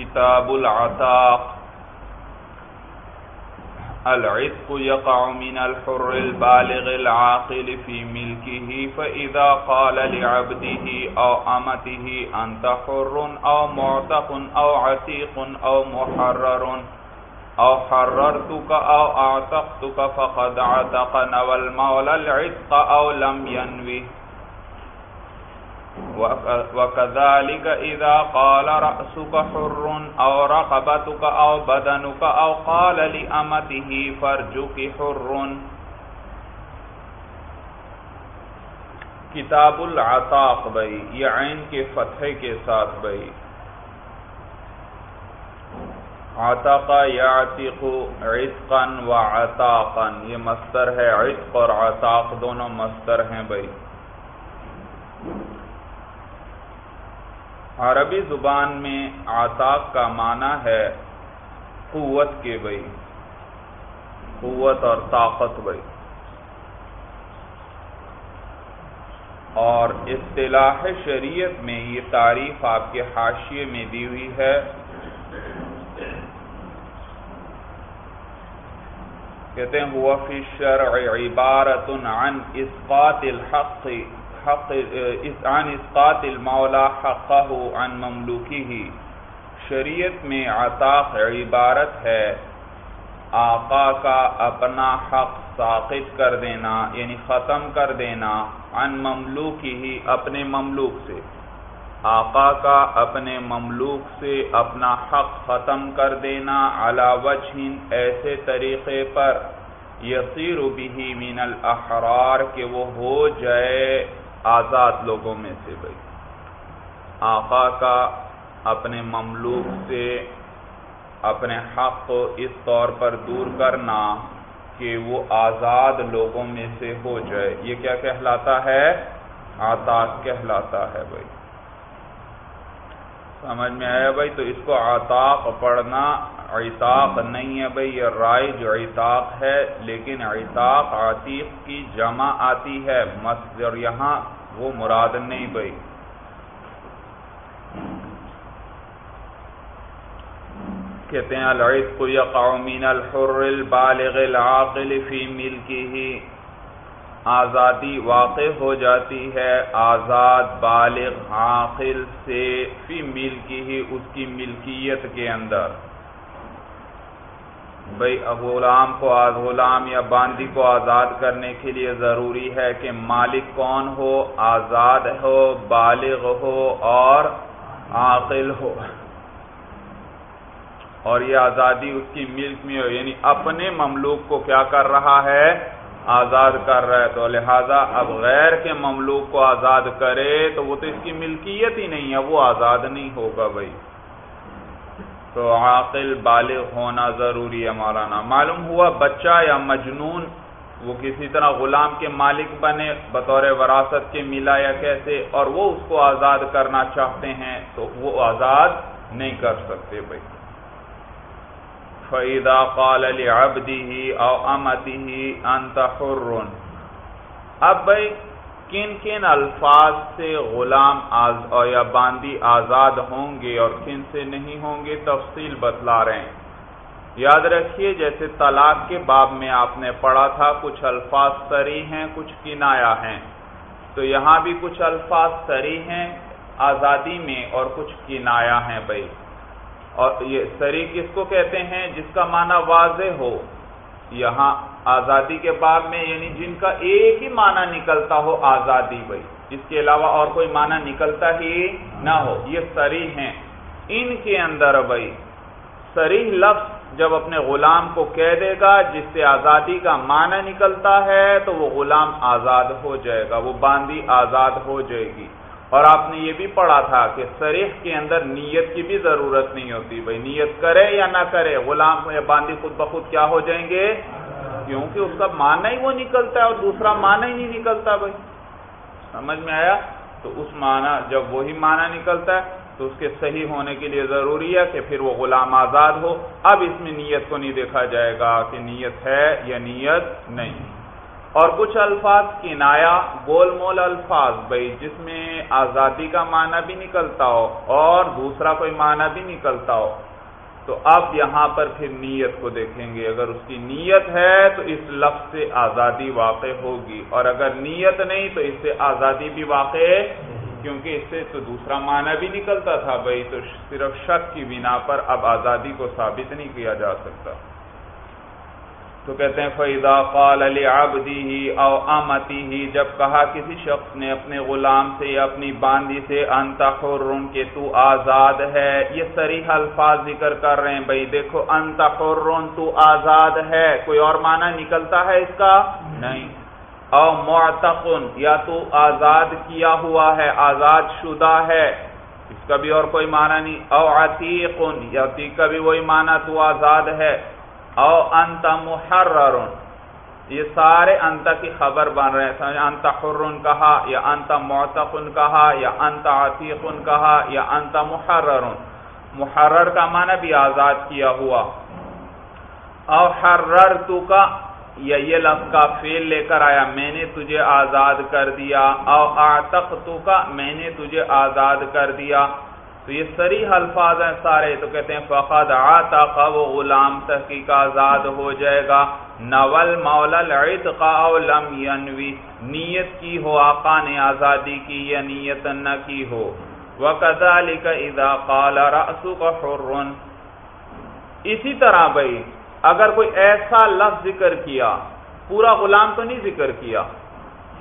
کتاب العتاق. العتق يقع من الحر البالغ العاقل في ملكه، فإذا قال لعبده أو أمته، أنت حر أو معتق أو عتيق أو محرر، أو حررتك أو أعتقتك، فقد عتق نوى المولى العتق أو لم ينوه. وكذلك إذا قال رأسك حر أو رقبتك أو بدنك أو قال لأمته فرجك حر. کتاب العطاق بھائی، یہ عین کے فتح کے ساتھ بھائی۔ عطاقا یعتق عتقا و عطاقا یہ مستر ہے عتق اور عطاق دونوں مستر ہیں بھائی۔ عربی زبان میں آتاق کا معنی ہے قوت کے بھائی قوت اور طاقت بھائی اور اصطلاح شریعت میں یہ تعریف آپ کے حاشیے میں دی ہوئی ہے۔ کہتے ہیں ہوا فی الشرع عبارت عن اسقاط الحق حق عن اسقاط المولا حقه عن مملوکی شریعت میں عطاق عبارت ہے، آقا کا اپنا حق ساقط کر دینا یعنی ختم کر دینا، عن مملوکی ہی اپنے مملوک سے۔ آقا کا اپنے مملوک سے اپنا حق ختم کر دینا علا وجہ ایسے طریقے پر یصیر بھی من الاحرار کہ وہ ہو جائے۔ آزاد لوگوں میں سے بھائی۔ آقا کا اپنے مملوک سے اپنے حق کو اس طور پر دور کرنا کہ وہ آزاد لوگوں میں سے ہو جائے۔ یہ کیا کہلاتا ہے؟ آزاد کہلاتا ہے بھائی۔ سمجھ میں آیا بھائی؟ تو اس کو آتاق پڑھنا عطاق نہیں ہے بھائی، یہ رائے جو عطاق ہے، لیکن عطاق عتیق کی جمع آتی ہے۔ مصدر یہاں، وہ مراد نہیں بھائی۔ کہتے ہیں، العتق یقع من الحر البالغ العاقل فی ملکہ۔ آزادی واقع ہو جاتی ہے۔ آزاد، بالغ، عاقل سے فی ملکی ہی اس کی ملکیت کے اندر۔ بھائی غلام کو آز، غلام یا باندی کو آزاد کرنے کے لیے ضروری ہے کہ مالک کون ہو؟ آزاد ہو، بالغ ہو اور عاقل ہو۔ اور یہ آزادی اس کی ملک میں ہو یعنی اپنے مملوک کو کیا کر رہا ہے؟ آزاد کر رہا ہے تو لہذا اب غیر کے مملوک کو آزاد کرے تو وہ تو اس کی ملکیت ہی نہیں ہے، وہ آزاد نہیں ہوگا بھائی۔ تو عاقل بالغ ہونا ضروری ہے مولانا۔ معلوم ہوا بچہ یا مجنون وہ کسی طرح غلام کے مالک بنے، بطور وراثت کے ملا یا کیسے، اور وہ اس کو آزاد کرنا چاہتے ہیں تو وہ آزاد نہیں کر سکتے بھائی۔ فَإِذَا قَالَ لِعَبْدِهِ أَوْ أَمَتِهِ أَنْتَ حُرٌ. اب بھائی، کن کن الفاظ سے غلام آز یا باندی آزاد ہوں گے اور کن سے نہیں ہوں گے تفصیل بتلا رہے ہیں۔ یاد رکھیے، جیسے طلاق کے باب میں آپ نے پڑھا تھا، کچھ الفاظ سری ہیں، کچھ کنایا ہیں۔ تو یہاں بھی کچھ الفاظ سری ہیں آزادی میں اور کچھ کنایا ہیں بھائی۔ اور یہ سری کس کو کہتے ہیں؟ جس کا معنی واضح ہو۔ یہاں آزادی کے باب میں یعنی جن کا ایک ہی معنی نکلتا ہو، آزادی بھائی۔ اس کے علاوہ اور کوئی معنی نکلتا ہی نہ ہو۔ یہ سری ہیں۔ ان کے اندر بھائی، سری لفظ جب اپنے غلام کو کہہ دے گا، جس سے آزادی کا معنی نکلتا ہے، تو وہ غلام آزاد ہو جائے گا، وہ باندی آزاد ہو جائے گی۔ اور آپ نے یہ بھی پڑھا تھا کہ سریح کے اندر نیت کی بھی ضرورت نہیں ہوتی بھائی، نیت کرے یا نہ کرے، غلام یا باندی خود بخود کیا ہو جائیں گے؟ کیونکہ اس کا معنی ہی وہ نکلتا ہے اور دوسرا معنی ہی نہیں نکلتا بھائی۔ سمجھ میں آیا؟ تو اس معنی، جب وہی معنی نکلتا ہے، تو اس کے صحیح ہونے کے لیے ضروری ہے کہ پھر وہ غلام آزاد ہو۔ اب اس میں نیت کو نہیں دیکھا جائے گا کہ نیت ہے یا نیت نہیں۔ اور کچھ الفاظ کنایا گول مول الفاظ بھائی جس میں آزادی کا معنی بھی نکلتا ہو اور دوسرا کوئی معنی بھی نکلتا ہو۔ تو اب یہاں پر پھر نیت کو دیکھیں گے۔ اگر اس کی نیت ہے تو اس لفظ سے آزادی واقع ہوگی۔ اور اگر نیت نہیں تو اس سے آزادی بھی واقع کیونکہ اس سے تو دوسرا معنی بھی نکلتا تھا۔ بھائی تو صرف شک کی بنا پر اب آزادی کو ثابت نہیں کیا جا سکتا۔ تو کہتے ہیں فیضا قال علی آبدی ہی او آمتی ہی جب کہا کسی شخص نے اپنے غلام سے یا اپنی باندی سے انت حرم کہ تو آزاد ہے، یہ سریح الفاظ ذکر کر رہے ہیں، بھائی دیکھو انت حرم تو آزاد ہے، کوئی اور معنی نکلتا ہے اس کا؟ نہیں۔ او معتقن یا تو آزاد کیا ہوا ہے، آزاد شدہ ہے، اس کا بھی اور کوئی معنی نہیں۔ او عتیق یا عتیق کا بھی وہی معنی تو آزاد ہے۔ او انت محرر یہ سارے انت کی خبر بن رہے ہیں. انت حرن کہا، یا انت معتقن کہا، یا انت عتیق کہا، یا انت محرر محرر کا معنی بھی آزاد کیا ہوا. او حرر تو کا یا یہ لفظ کا فیل لے کر آیا، میں نے تجھے آزاد کر دیا. او اعتق تو کا میں نے تجھے آزاد کر دیا. تو یہ سری الفاظ ہیں سارے تو کہتے ہیں، فقد آتا وہ غلام تحقیق آزاد ہو جائے گا۔ نول مولا او لم ینوی نیت کی ہو، آقا نے آزادی کی، یا نیت نہ کی ہو۔ وَكَذَلِكَ اِذَا قَالَ رَأْسُكَ حُرٌ۔ اسی طرح بھائی، اگر کوئی ایسا لفظ ذکر کیا، پورا غلام تو نہیں ذکر کیا۔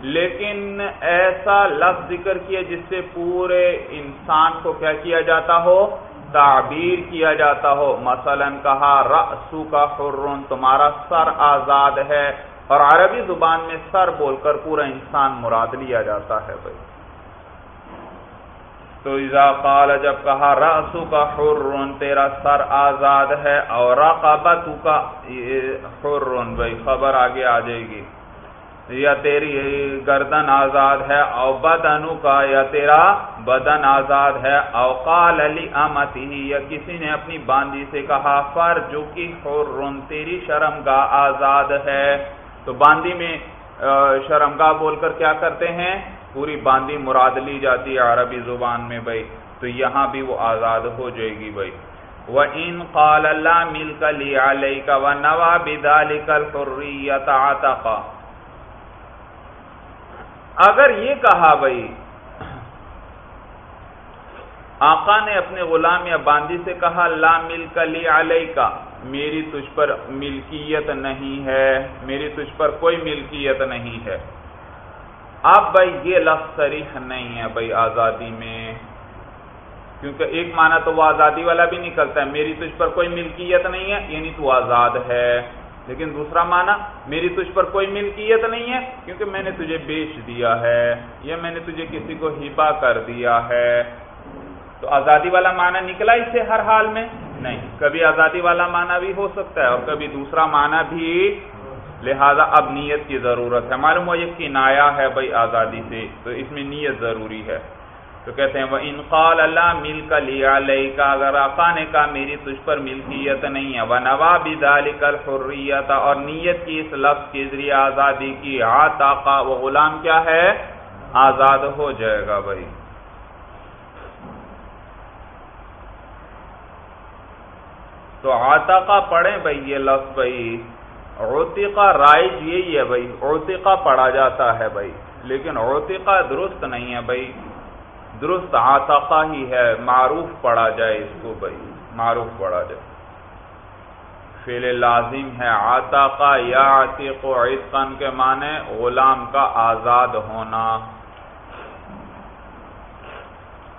لیکن ایسا لفظ ذکر کیا جس سے پورے انسان کو کیا کیا جاتا ہو؟ تعبیر کیا جاتا ہو؟ مثلا کہا رسو کا حرون تمہارا سر آزاد ہے۔ اور عربی زبان میں سر بول کر پورا انسان مراد لیا جاتا ہے بھائی۔ تو اذا قال، جب کہا رسو کا حرون تیرا سر آزاد ہے۔ اور رقبتو کا حرون بھائی، خبر آگے آ جائے گی۔ یا تیری گردن آزاد ہے او بدنو کا، یا تیرا بدن آزاد ہے او قال علی امتی، یا کسی نے اپنی باندی سے کہا فر جو کی حرن تیری شرمگاہ آزاد ہے۔ تو باندی میں شرمگاہ بول کر کیا کرتے ہیں؟ پوری باندی مراد لی جاتی ہے عربی زبان میں بھائی۔ تو یہاں بھی وہ آزاد ہو جائے گی بھائی۔ وَإِن قَالَ اللَّهَ مِلْكَ لِي عَلَيْكَ وَنَوَى بِذَلِكَ الْحُرِّيَّةَ عَتَقَ۔ اگر یہ کہا بھائی آقا نے اپنے غلام یا باندی سے کہا، لا مل کلی علیہ کا میری تجھ پر ملکیت نہیں ہے، میری تجھ پر کوئی ملکیت نہیں ہے۔ اب بھائی یہ لفظ سریح نہیں ہے بھائی آزادی میں، کیونکہ ایک معنی تو وہ آزادی والا بھی نکلتا ہے، میری تجھ پر کوئی ملکیت نہیں ہے یعنی تو آزاد ہے۔ لیکن دوسرا معنی، میری تجھ پر کوئی ملکیت نہیں ہے کیونکہ میں نے تجھے بیچ دیا ہے یا میں نے تجھے کسی کو ہبا کر دیا ہے۔ تو آزادی والا معنی نکلا اس سے ہر حال میں؟ نہیں، کبھی آزادی والا معنی بھی ہو سکتا ہے اور کبھی دوسرا معنی بھی۔ لہذا اب نیت کی ضرورت ہے۔ معلوم ہو یہ کنایا ہے بھائی آزادی سے، تو اس میں نیت ضروری ہے۔ تو کہتے ہیں وہ انقال اللہ مل کا لیا لئی کا اگر آقا نے کہا میری تجھ پر ملکیت نہیں ہے وہ نوا بھی کل حریت اور نیت کی اس لفظ کے ذریعے آزادی کی آتا وہ غلام کیا ہے؟ آزاد ہو جائے گا بھائی۔ تو آتا پڑھیں بھائی یہ لفظ بھائی۔ اوتیقا رائج یہی ہے بھائی اوتیقا پڑھا جاتا ہے بھائی، لیکن اوتیقا درست نہیں ہے بھائی۔ درست آتقا ہی ہے، معروف پڑھا جائے اس کو بھائی، معروف پڑھا جائے۔ فیل لازم ہے آتقا یا عتیق و عتقن کے معنی غلام کا آزاد ہونا۔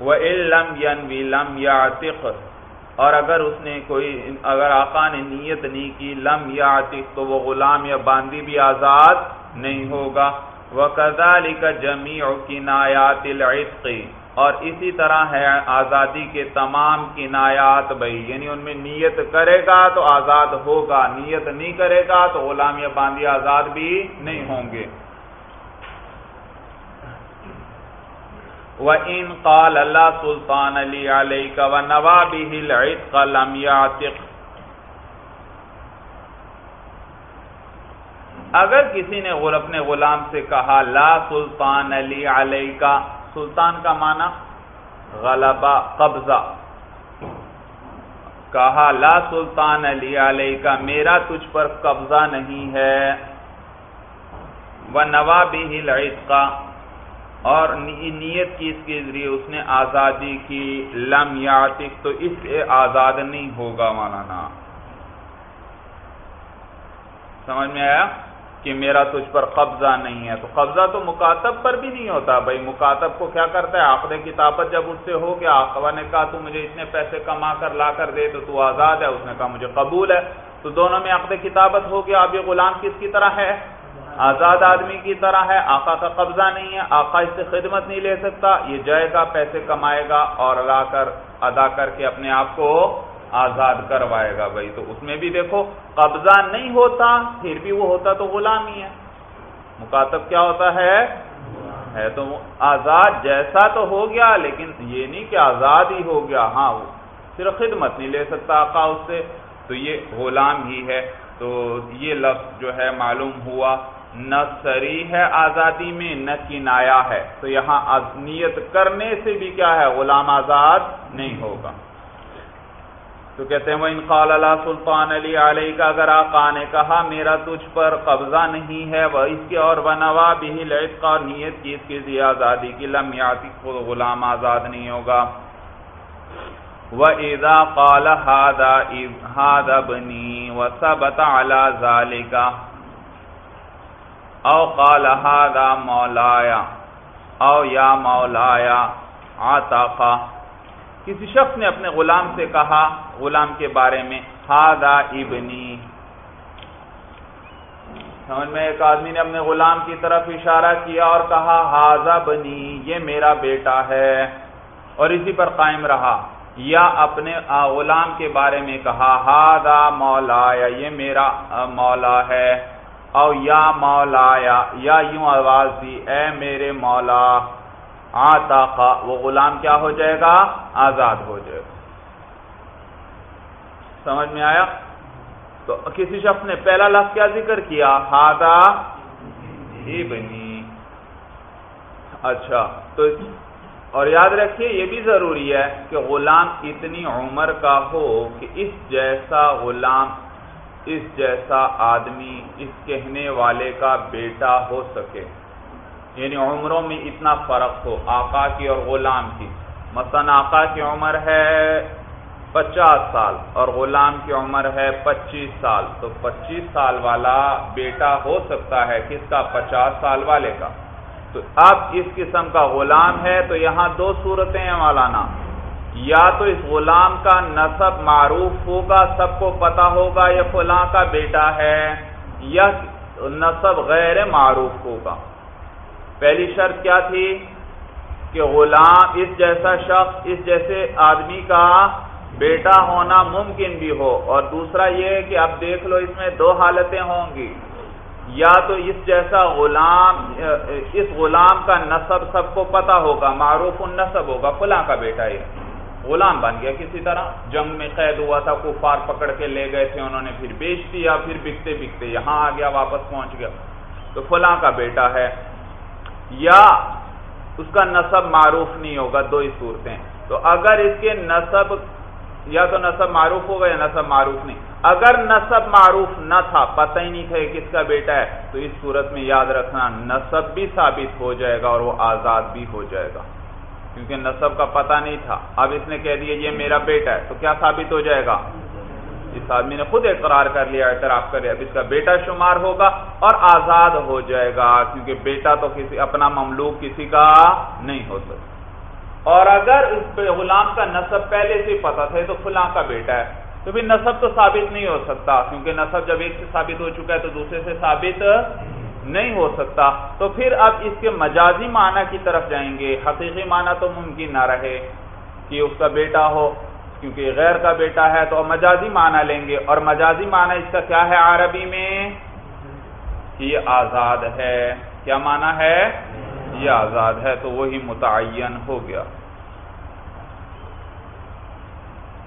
وہ علم ینوی، لم یا عتق اور اگر اس نے کوئی، اگر آقا نے نیت نہیں کی لم یا عتق تو وہ غلام یا باندی بھی آزاد نہیں ہوگا۔ وہ کزالی کا جمی اور کنایات اور اسی طرح ہے آزادی کے تمام کنایات بھائی یعنی ان میں نیت کرے گا تو آزاد ہوگا، نیت نہیں کرے گا تو غلام یا باندھی آزاد بھی نہیں ہوں گے۔ وہ ان قال اللہ سلطان علی علیہ کا و نوابی اگر کسی نے اپنے غلام سے کہا، لا سلطان علی علیہ کا سلطان کا معنی غلبہ، قبضہ۔ کہا، لا سلطان علی علیہ کا میرا تجھ پر قبضہ نہیں ہے۔ وہ نوابی ہی کا اور نیت کی اس کے ذریعے اس نے آزادی کی۔ لم یاتک تو اس سے آزاد نہیں ہوگا مولانا۔ سمجھ میں آیا؟ کہ میرا تجھ پر قبضہ نہیں ہے تو قبضہ تو مکاتب پر بھی نہیں ہوتا بھائی، مکاتب کو کیا کرتا ہے؟ آخر کتابت جب اس سے ہو گیا آخوا نے کہا، تو مجھے اتنے پیسے کما کر لا کر دے تو تو آزاد ہے۔ اس نے کہا، مجھے قبول ہے۔ تو دونوں میں عقد کتابت ہو گیا۔ اب یہ غلام کس کی طرح ہے؟ آزاد آدمی کی طرح ہے۔ آقا کا قبضہ نہیں ہے، آقا اس سے خدمت نہیں لے سکتا۔ یہ جائے گا، پیسے کمائے گا اور لا کر ادا کر کے اپنے آپ کو آزاد کروائے گا بھائی۔ تو اس میں بھی دیکھو، قبضہ نہیں ہوتا، پھر بھی وہ ہوتا تو غلام ہی ہے۔ مکاتب کیا ہوتا ہے؟ ہے تو آزاد جیسا تو ہو گیا، لیکن یہ نہیں کہ آزاد ہی ہو گیا۔ ہاں وہ صرف خدمت نہیں لے سکتا آقا اس سے۔ تو یہ غلام ہی ہے۔ تو یہ لفظ جو ہے معلوم ہوا، نہ سری ہے آزادی میں، نہ کنایا ہے۔ تو یہاں نیت کرنے سے بھی کیا ہے؟ غلام آزاد نہیں ہوگا۔ تو کہتے ہیں وہ انقال اللہ سلطان علی علیہ کا اگر آقا نے کہا، میرا تجھ پر قبضہ نہیں ہے وہ اس کے اور بنوا بھی کا نیت کی اس کی آزادی کی لمیاتی خود غلام آزاد نہیں ہوگا. وہ ایزا قال ہاد ابنی و سب تعلی کا او قال ہادا مولایا او یا مولایا آتا کسی شخص نے اپنے غلام سے کہا، غلام کے بارے میں ہادا ابنی. سمجھ میں ایک آدمی نے اپنے غلام کی طرف اشارہ کیا اور کہا ہاضا بنی یہ میرا بیٹا ہے۔ اور اسی پر قائم رہا۔ یا اپنے غلام کے بارے میں کہا ہادا مولا یا یہ میرا مولا ہے۔ او یا مولا یا یوں آواز دی، اے میرے مولا آتا وہ غلام کیا ہو جائے گا؟ آزاد ہو جائے گا۔ سمجھ میں آیا؟ تو کسی شخص نے پہلا لفظ کیا ذکر کیا؟ ہادا۔ ہی بنی۔ اچھا تو اور یاد رکھیے، یہ بھی ضروری ہے کہ غلام اتنی عمر کا ہو کہ اس جیسا غلام، اس جیسا آدمی، اس کہنے والے کا بیٹا ہو سکے۔ یعنی عمروں میں اتنا فرق ہو، آقا کی اور غلام کی۔ مثلا آقا کی عمر ہے پچاس سال اور غلام کی عمر ہے پچیس سال۔ تو پچیس سال والا بیٹا ہو سکتا ہے کس کا؟ پچاس سال والے کا۔ تو اب اس قسم کا غلام ہے تو یہاں دو صورتیں ہیں مولانا۔ یا تو اس غلام کا نصب معروف ہوگا، سب کو پتا ہوگا یہ فلاں کا بیٹا ہے، یا نصب غیر معروف ہوگا۔ پہلی شرط کیا تھی کہ غلام اس جیسا شخص، اس جیسے آدمی کا بیٹا ہونا ممکن بھی ہو۔ اور دوسرا یہ کہ اب دیکھ لو اس میں دو حالتیں ہوں گی۔ یا تو اس جیسا غلام، اس غلام کا نصب سب کو پتا ہوگا، معروف النصب ہوگا، فلاں کا بیٹا یہ غلام بن گیا کسی طرح۔ جنگ میں قید ہوا تھا، کفار پکڑ کے لے گئے تھے، انہوں نے پھر بیچ دیا، پھر بکتے بکتے یہاں آ گیا، واپس پہنچ گیا۔ تو فلاں کا بیٹا ہے۔ یا اس کا نصب معروف نہیں ہوگا، دو ہی صورتیں۔ تو اگر اس کے نصب یا تو نصب معروف ہوگا یا نصب معروف نہیں۔ اگر نصب معروف نہ تھا، پتہ ہی نہیں تھا کس کا بیٹا ہے، تو اس صورت میں یاد رکھنا، نصب بھی ثابت ہو جائے گا اور وہ آزاد بھی ہو جائے گا۔ کیونکہ نصب کا پتہ نہیں تھا۔ اب اس نے کہہ دیا، یہ میرا بیٹا ہے، تو کیا ثابت ہو جائے گا؟ اس آدمی نے خود اقرار کر لیا، اعتراف کر لیا، اب اس کا بیٹا شمار ہوگا اور آزاد ہو جائے گا، کیونکہ بیٹا تو کسی، اپنا مملوک کسی کا نہیں ہو سکتا۔ اور اگر اس پہ غلام کا نصب پہلے سے پتا تھا تو فلاں کا بیٹا ہے، تو بھی نصب تو ثابت نہیں ہو سکتا۔ کیونکہ نصب جب ایک سے ثابت ہو چکا ہے، تو دوسرے سے ثابت نہیں ہو سکتا۔ تو پھر اب اس کے مجازی معنی کی طرف جائیں گے۔ حقیقی معنی تو ممکن نہ رہے کہ اس کا بیٹا ہو۔ کیونکہ غیر کا بیٹا ہے تو مجازی معنی لیں گے اور مجازی معنی اس کا کیا ہے عربی میں؟ یہ آزاد ہے۔ کیا معنی ہے؟ یہ آزاد ہے تو وہی متعین ہو گیا۔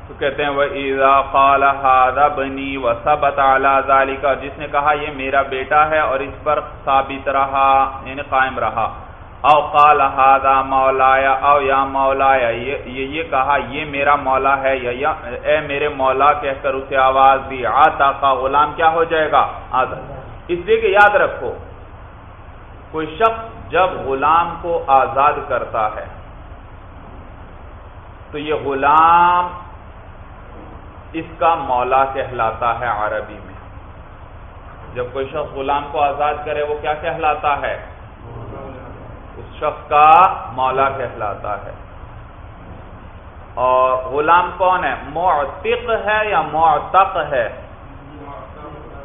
تو کہتے ہیں وہ ایزا قال هذا بنی وثبت على ذلك، جس نے کہا، یہ میرا بیٹا ہے اور اس پر ثابت رہا یعنی قائم رہا۔ او قال هذا مولایا او یا مولایا یہ یہ کہا، یہ میرا مولا ہے، یا اے میرے مولا، کہہ کر اسے آواز دی۔ آتا کا غلام کیا ہو جائے گا؟ آزاد اس لیے کہ یاد رکھو، کوئی شخص جب غلام کو آزاد کرتا ہے، تو یہ غلام اس کا مولا کہلاتا ہے عربی میں۔ جب کوئی شخص غلام کو آزاد کرے، وہ کیا کہلاتا ہے؟ شخص کا مولا کہلاتا ہے۔ اور غلام کون ہے؟ معتق ہے یا معتق ہے؟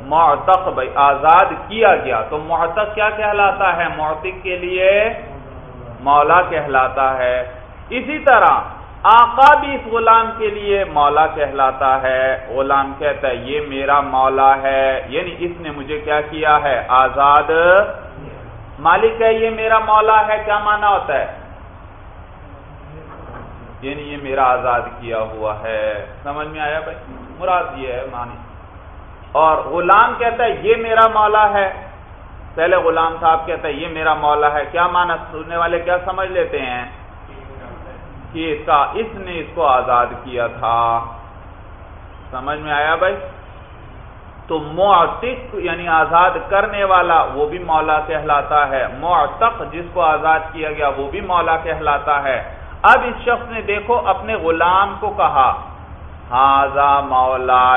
معتق بھائی، آزاد کیا گیا۔ تو معتق کیا کہلاتا ہے؟ معتق کے لیے مولا کہلاتا ہے۔ اسی طرح آقا بھی اس غلام کے لیے مولا کہلاتا ہے۔ غلام کہتا ہے، یہ میرا مولا ہے۔ یعنی اس نے مجھے کیا کیا ہے؟ آزاد مالک ہے، یہ میرا مولا ہے، کیا مانا ہوتا ہے؟ یعنی یہ میرا آزاد کیا ہوا ہے۔ سمجھ میں آیا بھائی؟ مراد یہ ہے مانی اور غلام کہتا ہے، یہ میرا مولا ہے۔ پہلے غلام صاحب کہتا ہے، یہ میرا مولا ہے۔ کیا مانا؟ سننے والے کیا سمجھ لیتے ہیں؟ کہ اس کا، اس نے اس کو آزاد کیا تھا۔ سمجھ میں آیا بھائی؟ تو معتق یعنی آزاد کرنے والا وہ بھی مولا کہلاتا ہے۔ معتق جس کو آزاد کیا گیا وہ بھی مولا کہلاتا ہے۔ اب اس شخص نے دیکھو اپنے غلام کو کہا ہاضا مولا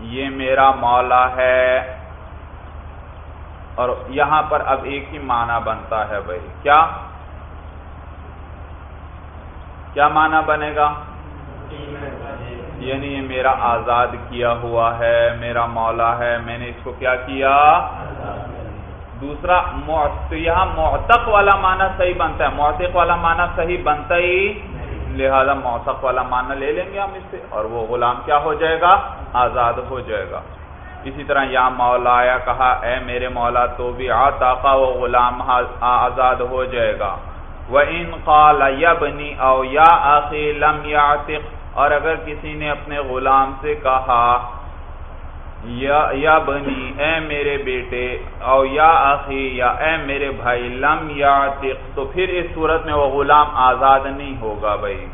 یہ میرا مولا ہے۔ اور یہاں پر اب ایک ہی معنی بنتا ہے بھائی۔ کیا؟ کیا معنی بنے گا؟ یعنی یہ میرا آزاد کیا ہوا ہے، میرا مولا ہے، میں نے اس کو کیا کیا؟ دوسرا یہاں معتق والا معنی صحیح بنتا ہے۔ معتق والا معنی صحیح بنتا ہی لہذا موسق والا معنی لے لیں گے ہم اس سے۔ اور وہ غلام کیا ہو جائے گا؟ آزاد ہو جائے گا۔ اسی طرح یا مولا یا کہا، اے میرے مولا، تو بھی آتا وہ غلام آزاد ہو جائے گا۔ وَإِن قَالَ يَبْنِ او یا آخی لم يَعْتِقْ اور اگر کسی نے اپنے غلام سے کہا، یا بنی، اے میرے بیٹے، او یا آخی یا اے میرے بھائی، لم یعتق، تو پھر اس صورت میں وہ غلام آزاد نہیں ہوگا بھائی۔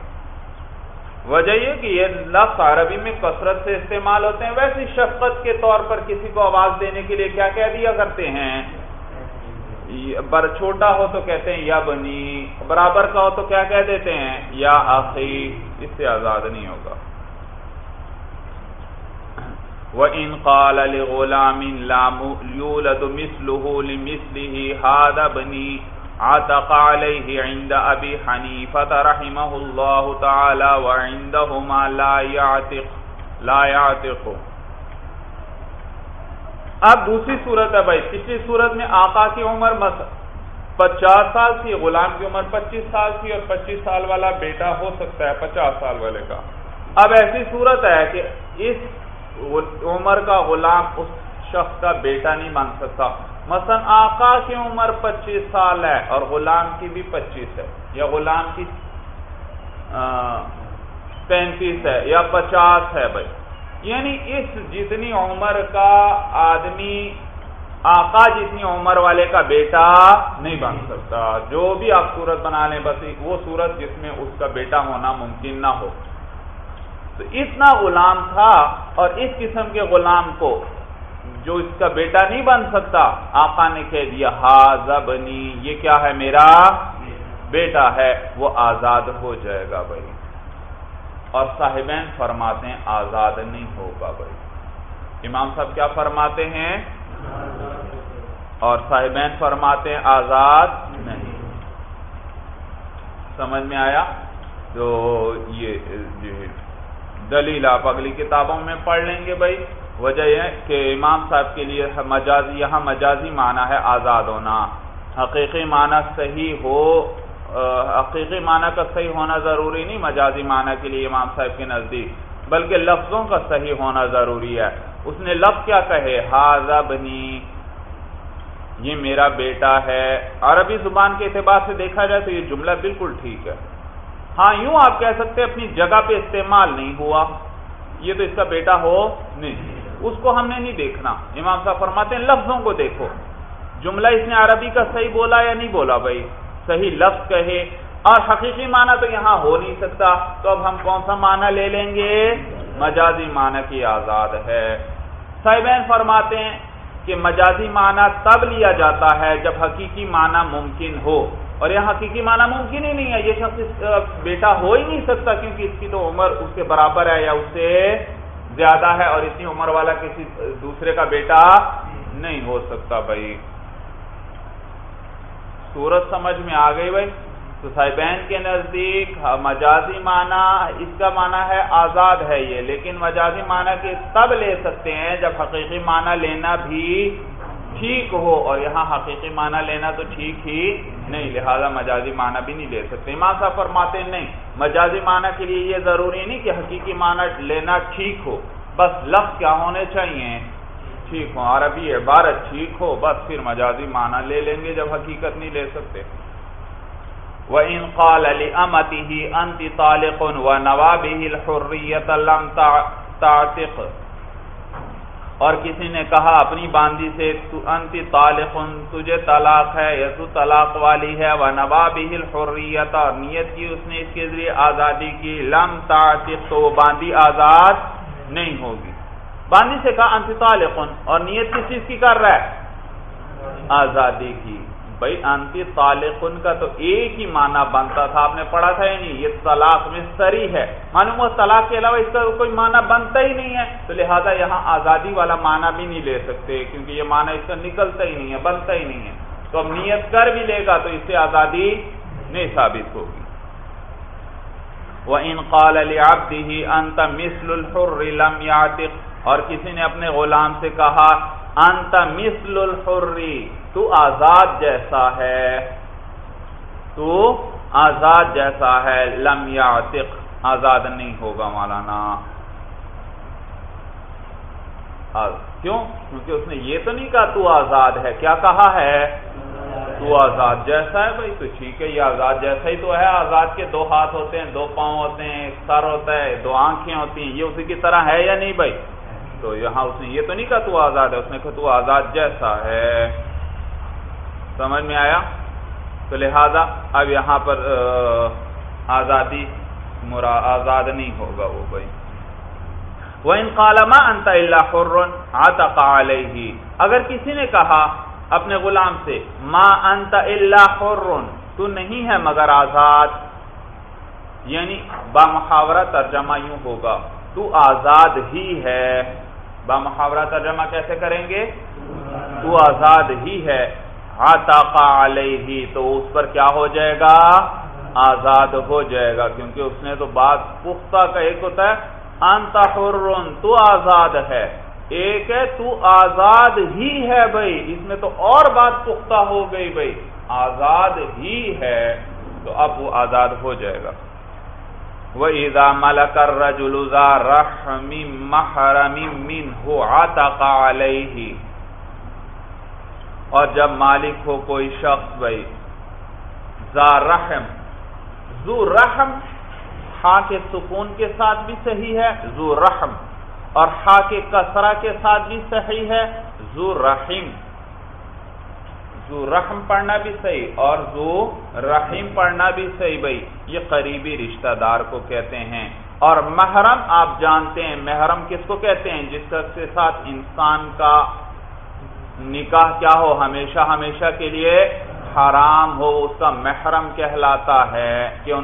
وجہ یہ کہ یہ لفظ عربی میں کثرت سے استعمال ہوتے ہیں۔ ویسی شفقت کے طور پر کسی کو آواز دینے کے لیے کیا کہہ دیا کرتے ہیں؟ بر چھوٹا ہو تو کہتے ہیں یا بنی، برابر کا ہو تو کیا کہہ دیتے ہیں؟ یا آخی اس سے آزاد نہیں ہوگا۔ وَإِن قَالَ لِغُلَامٍ لَا يُولَدُ مِثْلُهُ لِمِثْلِهِ هَذَا بَنِي، عَتَقَ عَلَيْهِ عِنْدَ أَبِي حَنِيفَةَ رَحِمَهُ اللَّهُ تَعَالَى وَعِنْدَهُمَا لَا يَعْتِقُ لَا يَعْتِقُ۔ اب دوسری صورت ہے بھائی، پچھلی صورت میں آقا کی عمر پچاس سال تھی، غلام کی عمر پچیس سال تھی اور پچیس سال والا بیٹا ہو سکتا ہے پچاس سال والے کا۔ اب ایسی صورت ہے کہ اس عمر کا غلام اس شخص کا بیٹا نہیں مان سکتا۔ مثلا آقا کی عمر پچیس سال ہے اور غلام کی بھی پچیس ہے، یا غلام کی پینتیس ہے، یا پچاس ہے بھائی۔ یعنی اس جتنی عمر کا آدمی، آقا جتنی عمر والے کا بیٹا نہیں بن سکتا۔ جو بھی آپ صورت بنا لیں، بس وہ صورت جس میں اس کا بیٹا ہونا ممکن نہ ہو۔ تو اتنا غلام تھا اور اس قسم کے غلام کو جو اس کا بیٹا نہیں بن سکتا، آقا نے کہہ دیا ہا بنی، یہ کیا ہے میرا بیٹا ہے، وہ آزاد ہو جائے گا بھائی۔ اور صاحبین فرماتے ہیں آزاد نہیں ہوگا بھائی۔ امام صاحب کیا فرماتے ہیں؟ اور صاحبین فرماتے ہیں آزاد نہیں۔ سمجھ میں آیا؟ تو یہ دلیل آپ اگلی کتابوں میں پڑھ لیں گے بھائی۔ وجہ یہ کہ امام صاحب کے لیے مجازی یہاں مجازی معنی ہے آزاد ہونا۔ حقیقی معنی صحیح ہو حقیقی معنی کا صحیح ہونا ضروری نہیں، مجازی معنی کے لیے امام صاحب کے نزدیک، بلکہ لفظوں کا صحیح ہونا ضروری ہے۔ اس نے لفظ کیا کہے؟ ہاضا بنی یہ میرا بیٹا ہے۔ عربی زبان کے اعتبار سے دیکھا جائے تو یہ جملہ بالکل ٹھیک ہے۔ ہاں یوں آپ کہہ سکتے اپنی جگہ پہ استعمال نہیں ہوا۔ یہ تو اس کا بیٹا ہو نہیں۔ اس کو ہم نے نہیں دیکھنا۔ امام صاحب فرماتے ہیں، لفظوں کو دیکھو۔ جملہ اس نے عربی کا صحیح بولا یا نہیں بولا بھائی؟ صحیح لفظ کہے اور حقیقی معنی تو یہاں ہو نہیں سکتا۔ تو اب ہم کون سا معنی لے لیں گے؟ مجازی معنی کی آزاد ہے۔ صاحبین فرماتے ہیں کہ مجازی معنی تب لیا جاتا ہے جب حقیقی معنی ممکن ہو۔ اور یہ حقیقی معنی ممکن ہی نہیں ہے۔ یہ شخص بیٹا ہو ہی نہیں سکتا کیونکہ اس کی تو عمر اس کے برابر ہے یا اس سے زیادہ ہے اور اتنی عمر والا کسی دوسرے کا بیٹا نہیں ہو سکتا بھائی۔ سورج سمجھ میں آ گئی بھائی۔ تو صاحبین کے نزدیک مجازی معنی، اس کا معنی ہے آزاد ہے یہ۔ لیکن مجازی معنی کے تب لے سکتے ہیں جب حقیقی معنی لینا بھی ٹھیک ہو۔ اور یہاں حقیقی معنی لینا تو ٹھیک ہی نہیں، لہذا مجازی معنی بھی نہیں لے سکتے۔ امام صاحب فرماتے نہیں، مجازی معنی کے لیے یہ ضروری نہیں کہ حقیقی معنی لینا ٹھیک ہو۔ بس لفظ کیا ہونے چاہیے؟ ٹھیک ہو عربی عبارت ٹھیک ہو، بس پھر مجازی معنی لے لیں گے جب حقیقت نہیں لے سکتے۔ وَإِن قَالَ لِأَمَتِهِ أَنْتِ طَالِقٌ وَنَوَابِهِ الْحُرِّيَّةَ لَمْ تَعْتِقْ۔ اور کسی نے کہا، اپنی باندی سے انتی طالق، تجھے طلاق ہے یا تو طلاق والی ہے، وَنَوَابِهِ الْحُرِّيَّةَ۔ اور نیت کی اس نے اس کے ذریعے آزادی کی۔ لم تعتق، تو وہ باندی آزاد نہیں ہوگی۔ باندی سے کہا انتی طالق اور نیت کس چیز کی کر رہا ہے؟ آزادی کی۔ بھائی انتی طالقن کا تو ایک ہی معنی بنتا تھا، آپ نے پڑھا تھا یا نہیں؟ یہ طلاق میں سری ہے۔ معلوم ہوا طلاق کے علاوہ اس کا کوئی معنی بنتا ہی نہیں ہے۔ تو لہٰذا یہاں آزادی والا معنی بھی نہیں لے سکتے، کیونکہ یہ معنی اس کا نکلتا ہی نہیں ہے، بنتا ہی نہیں ہے۔ تو اب نیت کر بھی لے گا تو اس سے آزادی نہیں ثابت ہوگی۔ وہ ان قال علی انت مسل الحر لم یاتق اور کسی نے اپنے غلام سے کہا، انت مثل الحری تو آزاد جیسا ہے۔ تو آزاد جیسا ہے، لم یعتق، آزاد نہیں ہوگا مولانا۔ کیوں؟ کیونکہ اس نے یہ تو نہیں کہا، تو آزاد ہے۔ کیا کہا ہے؟ تو آزاد جیسا ہے بھائی، تو ٹھیک ہے، یہ آزاد جیسا ہی تو ہے۔ آزاد کے دو ہاتھ ہوتے ہیں، دو پاؤں ہوتے ہیں، ایک سر ہوتا ہے، دو آنکھیں ہوتی ہیں۔ یہ اسی کی طرح ہے یا نہیں بھائی؟ تو یہاں اس نے یہ تو نہیں کہا تو آزاد ہے، اس نے کہا تو آزاد جیسا ہے۔ سمجھ میں آیا؟ تو لہذا اب یہاں پر آزادی مرا، آزاد نہیں ہوگا وہ بھائی۔ وہ ان کالما انت اللہ خرن آتا اگر کسی نے کہا اپنے غلام سے، ما انت اللہ خرن تو نہیں ہے مگر آزاد۔ یعنی بامحاورہ ترجمہ یوں ہوگا، تو آزاد ہی ہے۔ با محاورہ ترجمہ کیسے کریں گے؟ تو آزاد ہی ہے۔ علیہ، تو اس پر کیا ہو جائے گا؟ آزاد ہو جائے گا، کیونکہ اس نے تو بات پختہ کا ایک ہوتا ہے، انت حرن تو آزاد ہے۔ ایک ہے، تو آزاد ہی ہے بھائی۔ اس میں تو اور بات پختہ ہو گئی بھائی۔ آزاد ہی ہے، تو اب وہ آزاد ہو جائے گا۔ وَإِذَا مَلَكَ الرَّجُلُ ذَا رَحْمٍ مَحْرَمٍ مِّنْهُ عَتَقَ عَلَيْهِ۔ اور جب مالک ہو کوئی شخص بھائی، ذا رحم، ذو رحم، ہا کے سکون کے ساتھ بھی صحیح ہے، ذو رحم، اور ہا کے کسرہ کے ساتھ بھی صحیح ہے، ذو رحم۔ زو رحم پڑھنا بھی صحیح اور زو رحیم پڑھنا بھی صحیح بھائی، یہ قریبی رشتہ دار کو کہتے ہیں۔ اور محرم آپ جانتے ہیں، محرم کس کو کہتے ہیں؟ جس کے ساتھ انسان کا نکاح کیا ہو، ہمیشہ ہمیشہ کے لیے حرام ہو، اس کا محرم کہلاتا ہے۔ کیوں؟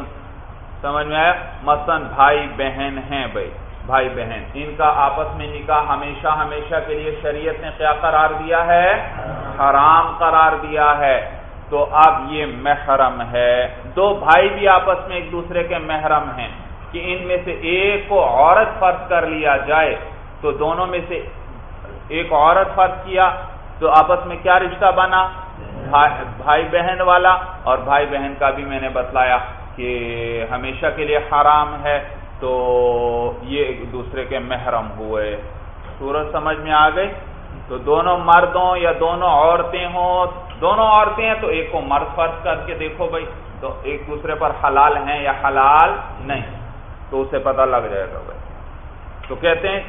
سمجھ میں آیا؟ مثلا بھائی بہن ہیں بھائی بھائی بہن، ان کا آپس میں نکاح ہمیشہ ہمیشہ کے لیے شریعت نے کیا قرار دیا ہے؟ حرام قرار دیا ہے، تو اب یہ محرم ہے۔ دو بھائی بھی آپس میں ایک دوسرے کے محرم ہیں۔ کہ ان میں سے ایک کو عورت فرض کر لیا جائے، تو دونوں میں سے ایک عورت فرض کیا، تو آپس میں کیا رشتہ بنا؟ بھائی بہن والا۔ اور بھائی بہن کا بھی میں نے بتلایا کہ ہمیشہ کے لیے حرام ہے، تو یہ ایک دوسرے کے محرم ہوئے۔ سورج سمجھ میں آ گئی تو دونوں مردوں یا دونوں عورتیں ہوں، دونوں عورتیں ہیں تو ایک کو مرد فرض کر کے دیکھو بھائی، تو ایک دوسرے پر حلال ہیں یا حلال نہیں؟ تو اسے پتہ لگ جائے گا بھائی۔ تو کہتے ہیں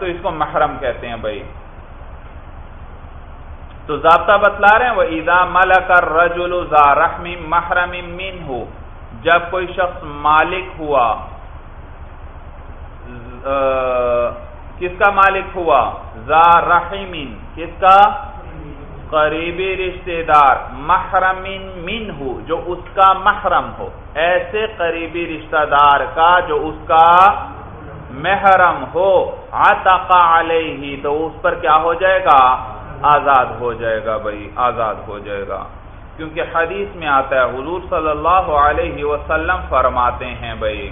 تو اس کو محرم کہتے ہیں بھائی۔ تو ضابطہ بتلا رہے ہیں وہ ادا مل کر رجول رحمی محرم مین ہو جب کوئی شخص مالک ہوا کس کا مالک ہوا؟ زا رحمین. کس کا؟ قریبی رشتہ دار. محرم من ہو جو اس کا محرم ہو. ایسے قریبی رشتہ دار کا جو اس کا محرم ہو. عتقا علیہ تو اس پر کیا ہو جائے گا؟ آزاد ہو جائے گا بھائی، آزاد ہو جائے گا. کیونکہ حدیث میں آتا ہے، حضور صلی اللہ علیہ وسلم فرماتے ہیں بھائی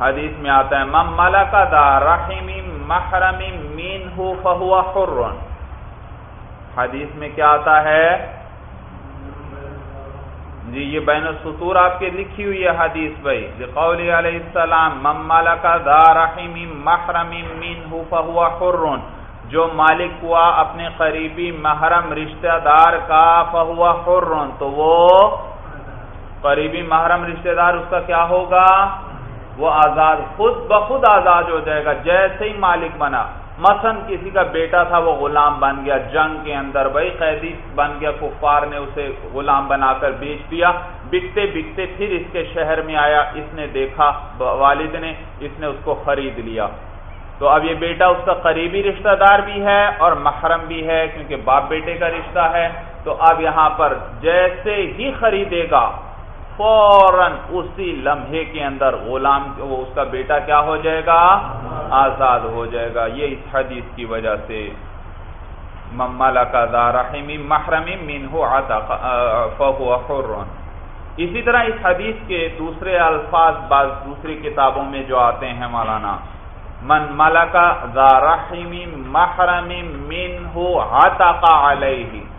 حدیث میں آتا ہے مم ملک دا رحم محرم مین ہو فہو حرن حدیث میں کیا آتا ہے؟ جی یہ بین السطور آپ کے لکھی ہوئی ہے حدیث بھائی۔ قول علیہ السلام مم ملک دا رحم محرم مین ہو فہو حرن جو مالک ہوا اپنے قریبی محرم رشتہ دار کا فہوا حرن تو وہ قریبی محرم رشتہ دار اس کا کیا ہوگا؟ وہ آزاد خود بخود آزاد ہو جائے گا، جیسے ہی مالک بنا۔ مثلا کسی کا بیٹا تھا، وہ غلام بن گیا، جنگ کے اندر بھائی قیدی بن گیا، کفار نے اسے غلام بنا کر بیچ دیا۔ بکتے بکتے پھر اس کے شہر میں آیا، اس نے دیکھا، والد نے اس نے اس کو خرید لیا۔ تو اب یہ بیٹا اس کا قریبی رشتہ دار بھی ہے اور محرم بھی ہے، کیونکہ باپ بیٹے کا رشتہ ہے۔ تو اب یہاں پر جیسے ہی خریدے گا فوراً اسی لمحے کے اندر غلام وہ اس کا بیٹا کیا ہو جائے گا؟ آزاد ہو جائے گا۔ یہ اس حدیث کی وجہ سے۔ ممالا کا دارحمی محرمی مین ہو اسی طرح اس حدیث کے دوسرے الفاظ بعض دوسری کتابوں میں جو آتے ہیں مولانا، من ملکا ذا رحم محرم منہ عتق علیہ۔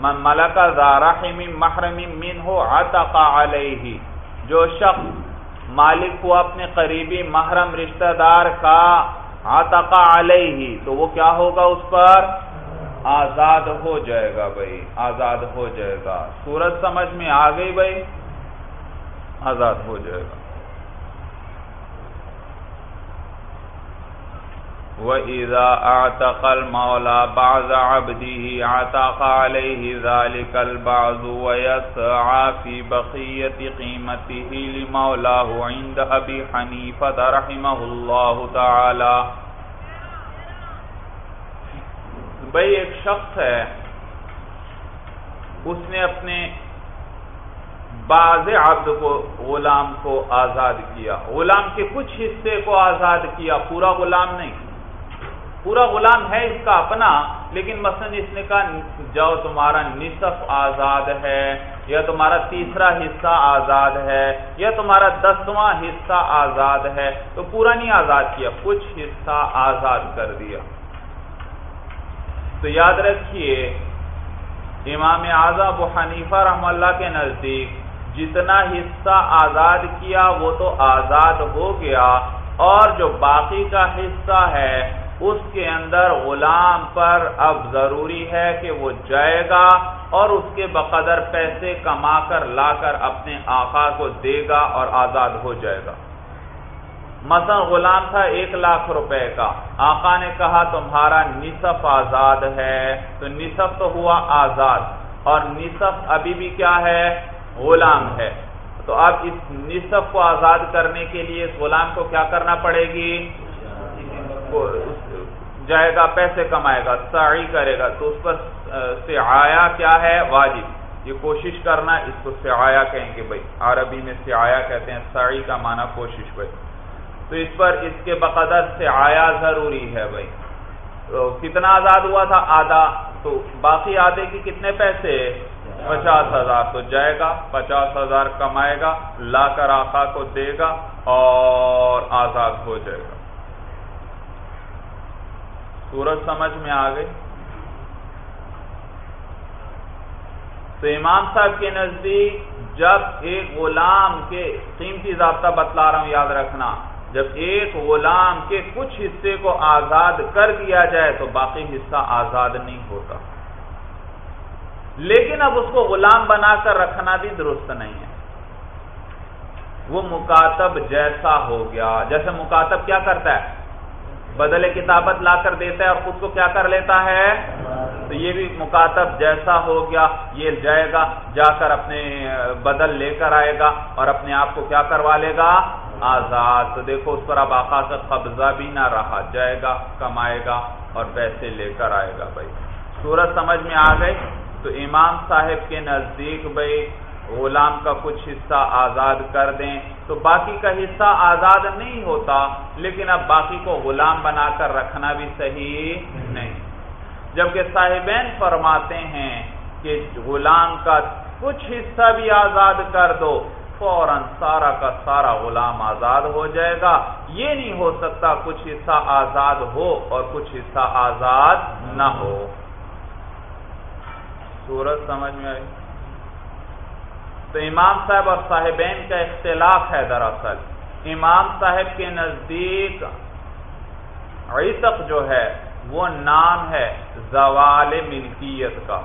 من ملکا ذا رحم محرم منہ عتق علیہ، جو شخص مالک ہوا اپنے قریبی محرم رشتہ دار کا عتق علیہ، تو وہ کیا ہوگا اس پر؟ آزاد ہو جائے گا بھائی، آزاد ہو جائے گا۔ سورج سمجھ میں آ گئی بھائی؟ آزاد ہو جائے گا۔ وَإِذَا أَعْتَقَ الْمَوْلَى بَعْضَ عَبْدِهِ عَتَقَ عَلَيْهِ ذَلِكَ الْبَعْضُ وَيَسْعَى فِي بَقِيَّةِ قِيمَتِهِ لِمَوْلَاهُ عِنْدَ أَبِي حَنِيفَةَ رَحِمَهُ اللَّهُ تَعَالَى بھئی ایک شخص ہے، اس نے اپنے بعض عبد کو، غلام کو آزاد کیا۔ غلام کے کچھ حصے کو آزاد کیا، پورا غلام نہیں۔ پورا غلام ہے اس کا اپنا، لیکن مثلا اس نے کہا، جاؤ تمہارا نصف آزاد ہے، یا تمہارا تیسرا حصہ آزاد ہے، یا تمہارا دسواں حصہ آزاد ہے۔ تو پورا نہیں آزاد کیا، کچھ حصہ آزاد کر دیا۔ تو یاد رکھیے، امام اعظم ابو حنیفہ رحم اللہ کے نزدیک جتنا حصہ آزاد کیا، وہ تو آزاد ہو گیا۔ اور جو باقی کا حصہ ہے اس کے اندر غلام پر اب ضروری ہے کہ وہ جائے گا اور اس کے بقدر پیسے کما کر لا کر اپنے آقا کو دے گا اور آزاد ہو جائے گا۔ مثلا غلام تھا ایک لاکھ روپے کا۔ آقا نے کہا، تمہارا نصف آزاد ہے۔ تو نصف تو ہوا آزاد۔ اور نصف ابھی بھی کیا ہے؟ غلام ہے۔ تو اب اس نصف کو آزاد کرنے کے لیے اس غلام کو کیا کرنا پڑے گی؟ جائے گا، پیسے کمائے گا، سعی کرے گا۔ تو اس پر سعایا کیا ہے؟ واجب۔ یہ کوشش کرنا، اس کو سعایا کہیں گے بھائی۔ عربی میں سعایا کہتے ہیں، سعی کا معنی کوشش بھائی۔ تو اس پر اس کے بقدر سعایا ضروری ہے بھائی۔ تو کتنا آزاد ہوا تھا؟ آدھا۔ تو باقی آدھے کی کتنے پیسے؟ پچاس ہزار۔ تو جائے گا، پچاس ہزار کمائے گا، لا کر آقا کو دے گا اور آزاد ہو جائے گا۔ سورج سمجھ میں آ گئی۔ تو امام صاحب کے نزدیک جب ایک غلام کے قیمتی ضابطہ بتلا رہا ہوں، یاد رکھنا، جب ایک غلام کے کچھ حصے کو آزاد کر دیا جائے تو باقی حصہ آزاد نہیں ہوتا۔ لیکن اب اس کو غلام بنا کر رکھنا بھی درست نہیں ہے۔ وہ مکاتب جیسا ہو گیا۔ جیسے مکاتب کیا کرتا ہے؟ بدل کتابت لا کر دیتا ہے اور خود کو کیا کر لیتا ہے؟ تو یہ بھی مکاتب جیسا ہو گیا، یہ جائے گا، جا کر اپنے بدل لے کر آئے گا اور اپنے آپ کو کیا کروا لے گا؟ آزاد۔ تو دیکھو، اس پر اب آقا کا قبضہ بھی نہ رہا، جائے گا، کمائے گا اور پیسے لے کر آئے گا بھائی۔ سورج سمجھ میں آ گئی؟ تو امام صاحب کے نزدیک بھائی غلام کا کچھ حصہ آزاد کر دیں تو باقی کا حصہ آزاد نہیں ہوتا، لیکن اب باقی کو غلام بنا کر رکھنا بھی صحیح نہیں۔ جبکہ صاحبین فرماتے ہیں کہ غلام کا کچھ حصہ بھی آزاد کر دو، فوراً سارا کا سارا غلام آزاد ہو جائے گا۔ یہ نہیں ہو سکتا کچھ حصہ آزاد ہو اور کچھ حصہ آزاد نہ ہو۔ سورج سمجھ میں آئی؟ تو امام صاحب اور صاحبین کا اختلاف ہے دراصل۔ امام صاحب کے نزدیک عیسق جو ہے، وہ نام ہے زوال ملکیت کا۔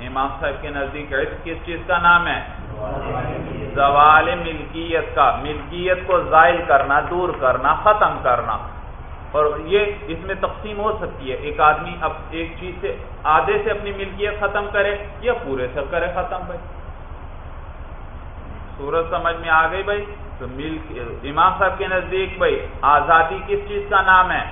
امام صاحب کے نزدیک عشق کس چیز کا نام ہے؟ زوال ملکیت کا۔ ملکیت کو زائل کرنا، دور کرنا، ختم کرنا۔ اور یہ اس میں تقسیم ہو سکتی ہے۔ ایک آدمی اب ایک چیز سے آدھے سے اپنی ملکیت ختم کرے یا پورے سے کرے ختم بھائی۔ سورج سمجھ میں آ گئی بھائی؟ تو ملک، امام صاحب کے نزدیک بھائی، آزادی کس چیز کا نام ہے؟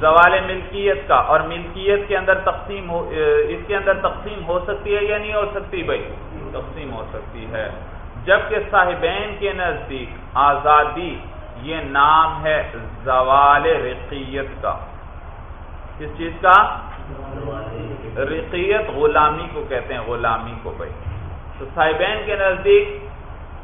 زوال ملکیت کا۔ اور ملکیت کے اندر تقسیم ہو، اس کے اندر تقسیم ہو سکتی ہے یا نہیں ہو سکتی بھائی؟ تقسیم ہو سکتی ہے۔ جبکہ صاحبین کے نزدیک آزادی یہ نام ہے زوال رقیت کا۔ کس چیز کا؟ رقیت، غلامی کو کہتے ہیں، غلامی کو بھائی۔ تو صاحبین کے نزدیک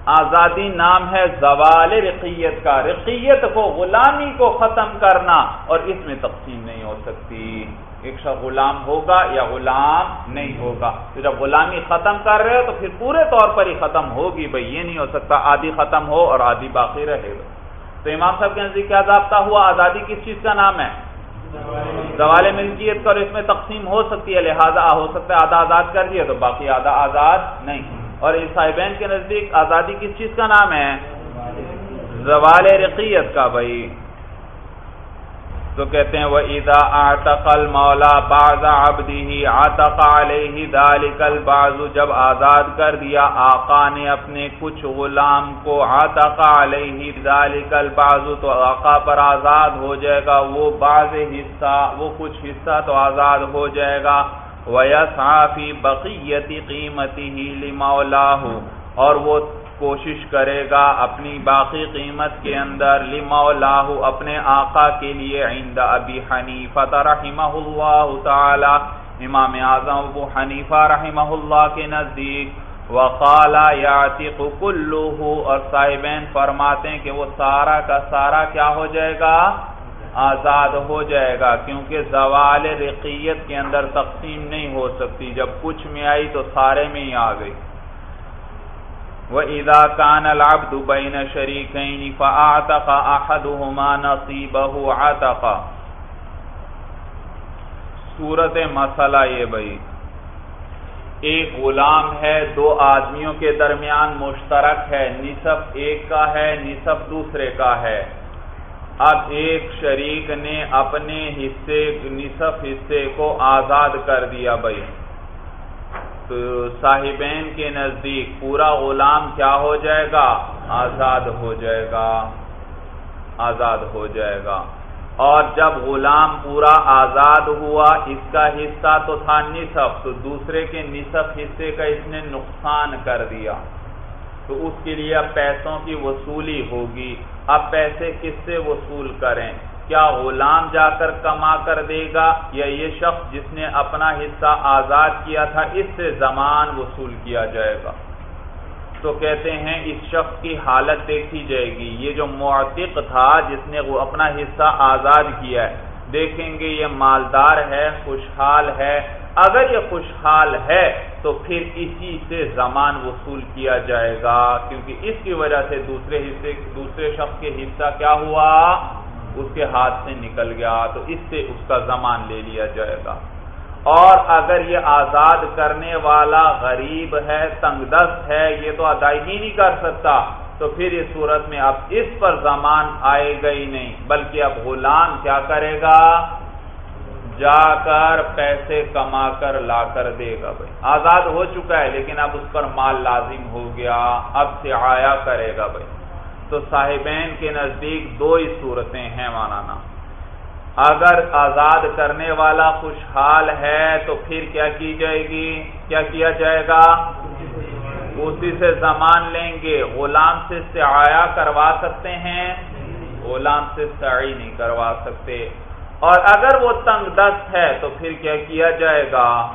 آزادی نام ہے زوال رقیت کا۔ رقیت کو غلامی کو ختم کرنا اور اس میں تقسیم نہیں ہو سکتی۔ ایک شخص غلام ہوگا یا غلام نہیں ہوگا۔ تو جب غلامی ختم کر رہے ہو تو پھر پورے طور پر ہی ختم ہوگی بھائی، یہ نہیں ہو سکتا آدھی ختم ہو اور آدھی باقی رہے۔ گا تو امام صاحب کے نزدیک کیا ضابطہ ہوا؟ آزادی کس چیز کا نام ہے؟ زوال ملکیت جی کا اور اس میں تقسیم ہو سکتی ہے، لہذا ہو سکتا ہے آدھا آزاد کر دیا تو باقی آدھا آزاد نہیں۔ اور صاحبین کے نزدیک آزادی کس چیز کا نام ہے؟ زوال رقیت کا بھائی۔ تو کہتے ہیں وہ ادا آتقل مولا باز آبدی آتق علیہ دالکل بازو جب آزاد کر دیا، آقا نے اپنے کچھ غلام کو آتق علیہ دالکل بازو تو آقا پر آزاد ہو جائے گا، وہ بعض حصہ، وہ کچھ حصہ تو آزاد ہو جائے گا، وَيَسْعَى بَقِيَّةِ قِيمَتِهِ لِمَوْلَاهُ اور وہ کوشش کرے گا اپنی باقی قیمت کے اندر لمولاہ اپنے آقا کے لیے عند ابی حنیفہ رحمہ اللہ تعالی، امام اعظم ابو حنیفہ رحمہ اللہ کے نزدیک، وقال یعتق کلہ، اور صاحبین فرماتے ہیں کہ وہ سارا کا سارا کیا ہو جائے گا؟ آزاد ہو جائے گا، کیونکہ زوال رقیت کے اندر تقسیم نہیں ہو سکتی، جب کچھ میں آئی تو سارے میں ہی آ گئی۔ وَإِذَا كَانَ الْعَبْدُ بَيْنَ شَرِيكَيْنِ فَأَعْتَقَ أَحَدُهُمَا نَصِيبَهُ عَتَقَ۔ صورت مسئلہ یہ بھئی ایک غلام ہے، دو آدمیوں کے درمیان مشترک ہے، نصف ایک کا ہے، نصف دوسرے کا ہے۔ اب ایک شریک نے اپنے حصے، نصف حصے کو آزاد کر دیا بھائی۔ تو صاحبین کے نزدیک پورا غلام کیا ہو جائے گا؟ آزاد ہو جائے گا۔ آزاد ہو جائے گا۔ اور جب غلام پورا آزاد ہوا، اس کا حصہ تو تھا نصف، تو دوسرے کے نصف حصے کا اس نے نقصان کر دیا۔ تو اس کے لیے اب پیسوں کی وصولی ہوگی۔ اب پیسے کس سے وصول کریں؟ کیا غلام جا کر کما کر دے گا؟ یا یہ شخص جس نے اپنا حصہ آزاد کیا تھا، اس سے زمان وصول کیا جائے گا۔ تو کہتے ہیں، اس شخص کی حالت دیکھی جائے گی۔ یہ جو معتق تھا، جس نے وہ اپنا حصہ آزاد کیا ہے، دیکھیں گے یہ مالدار ہے، خوشحال ہے۔ اگر یہ خوشحال ہے، تو پھر اسی سے زمان وصول کیا جائے گا۔ کیونکہ اس کی وجہ سے دوسرے حصے، دوسرے شخص کے حصہ کیا ہوا؟ اس کے ہاتھ سے نکل گیا تو اس سے اس کا زمان لے لیا جائے گا۔ اور اگر یہ آزاد کرنے والا غریب ہے تنگ دست ہے، یہ تو ادائیگی نہیں کر سکتا، تو پھر اس صورت میں اب اس پر زمان آئے گا ہی نہیں۔ بلکہ اب غلام کیا کرے گا؟ جا کر پیسے کما کر لا کر دے گا بھائی۔ آزاد ہو چکا ہے، لیکن اب اس پر مال لازم ہو گیا۔ اب سے آیا کرے گا بھائی۔ تو صاحبین کے نزدیک دو ہی صورتیں ہیں مانانا اگر آزاد کرنے والا خوشحال ہے تو پھر کیا کی جائے گی؟ کیا کیا جائے گا؟ اسی سے زمان لیں گے۔ غلام سے سعایا کروا سکتے ہیں، غلام سے سعی نہیں کروا سکتے۔ اور اگر وہ تنگ دست ہے تو پھر کیا کیا جائے گا؟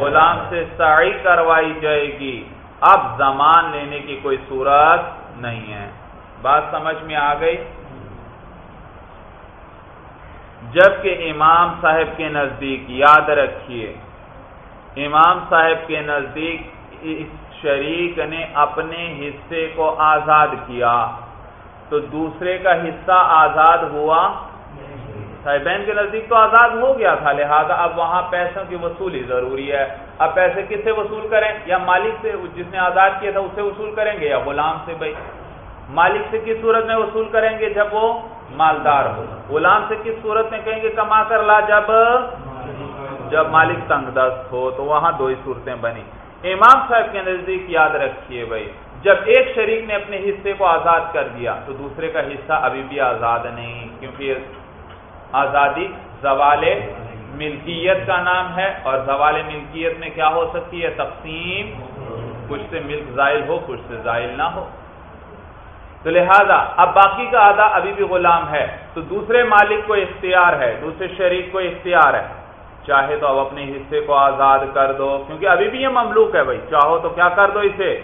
غلام سے سعی کروائی جائے گی۔ اب زمان لینے کی کوئی صورت نہیں ہے۔ بات سمجھ میں آ گئی؟ جبکہ امام صاحب کے نزدیک یاد رکھیے، امام صاحب کے نزدیک اس شریک نے اپنے حصے کو آزاد کیا۔ تو دوسرے کا حصہ آزاد ہوا؟ صاحبین کے نزدیک تو آزاد ہو گیا تھا، لہذا اب وہاں پیسوں کی وصولی ضروری ہے۔ اب پیسے کس سے وصول کریں؟ یا مالک سے جس نے آزاد کیا تھا اس سے وصول کریں گے؟ یا غلام سے بھائی؟ مالک سے کس صورت میں وصول کریں گے جب وہ مالدار ہو؟ غلام سے کس صورت میں کہیں گے کما کر لا جب؟ جب مالک تنگ دست ہو۔ تو وہاں دو ہی صورتیں بنی امام صاحب کے نزدیک یاد رکھیے بھائی، جب ایک شریک نے اپنے حصے کو آزاد کر دیا تو دوسرے کا حصہ ابھی بھی آزاد نہیں، کیونکہ آزادی زوال ملکیت کا نام ہے اور زوال ملکیت میں کیا ہو سکتی ہے؟ تقسیم۔ کچھ سے ملک زائل ہو، کچھ سے زائل نہ ہو۔ تو لہذا، اب باقی کا آدھا ابھی بھی غلام ہے۔ تو دوسرے مالک کو اختیار ہے، دوسرے شریک کو اختیار ہے۔ چاہے تو اب اپنے حصے کو آزاد کر دو، کیونکہ ابھی بھی یہ مملوک ہے بھائی۔ چاہو تو کیا کر دو اسے؟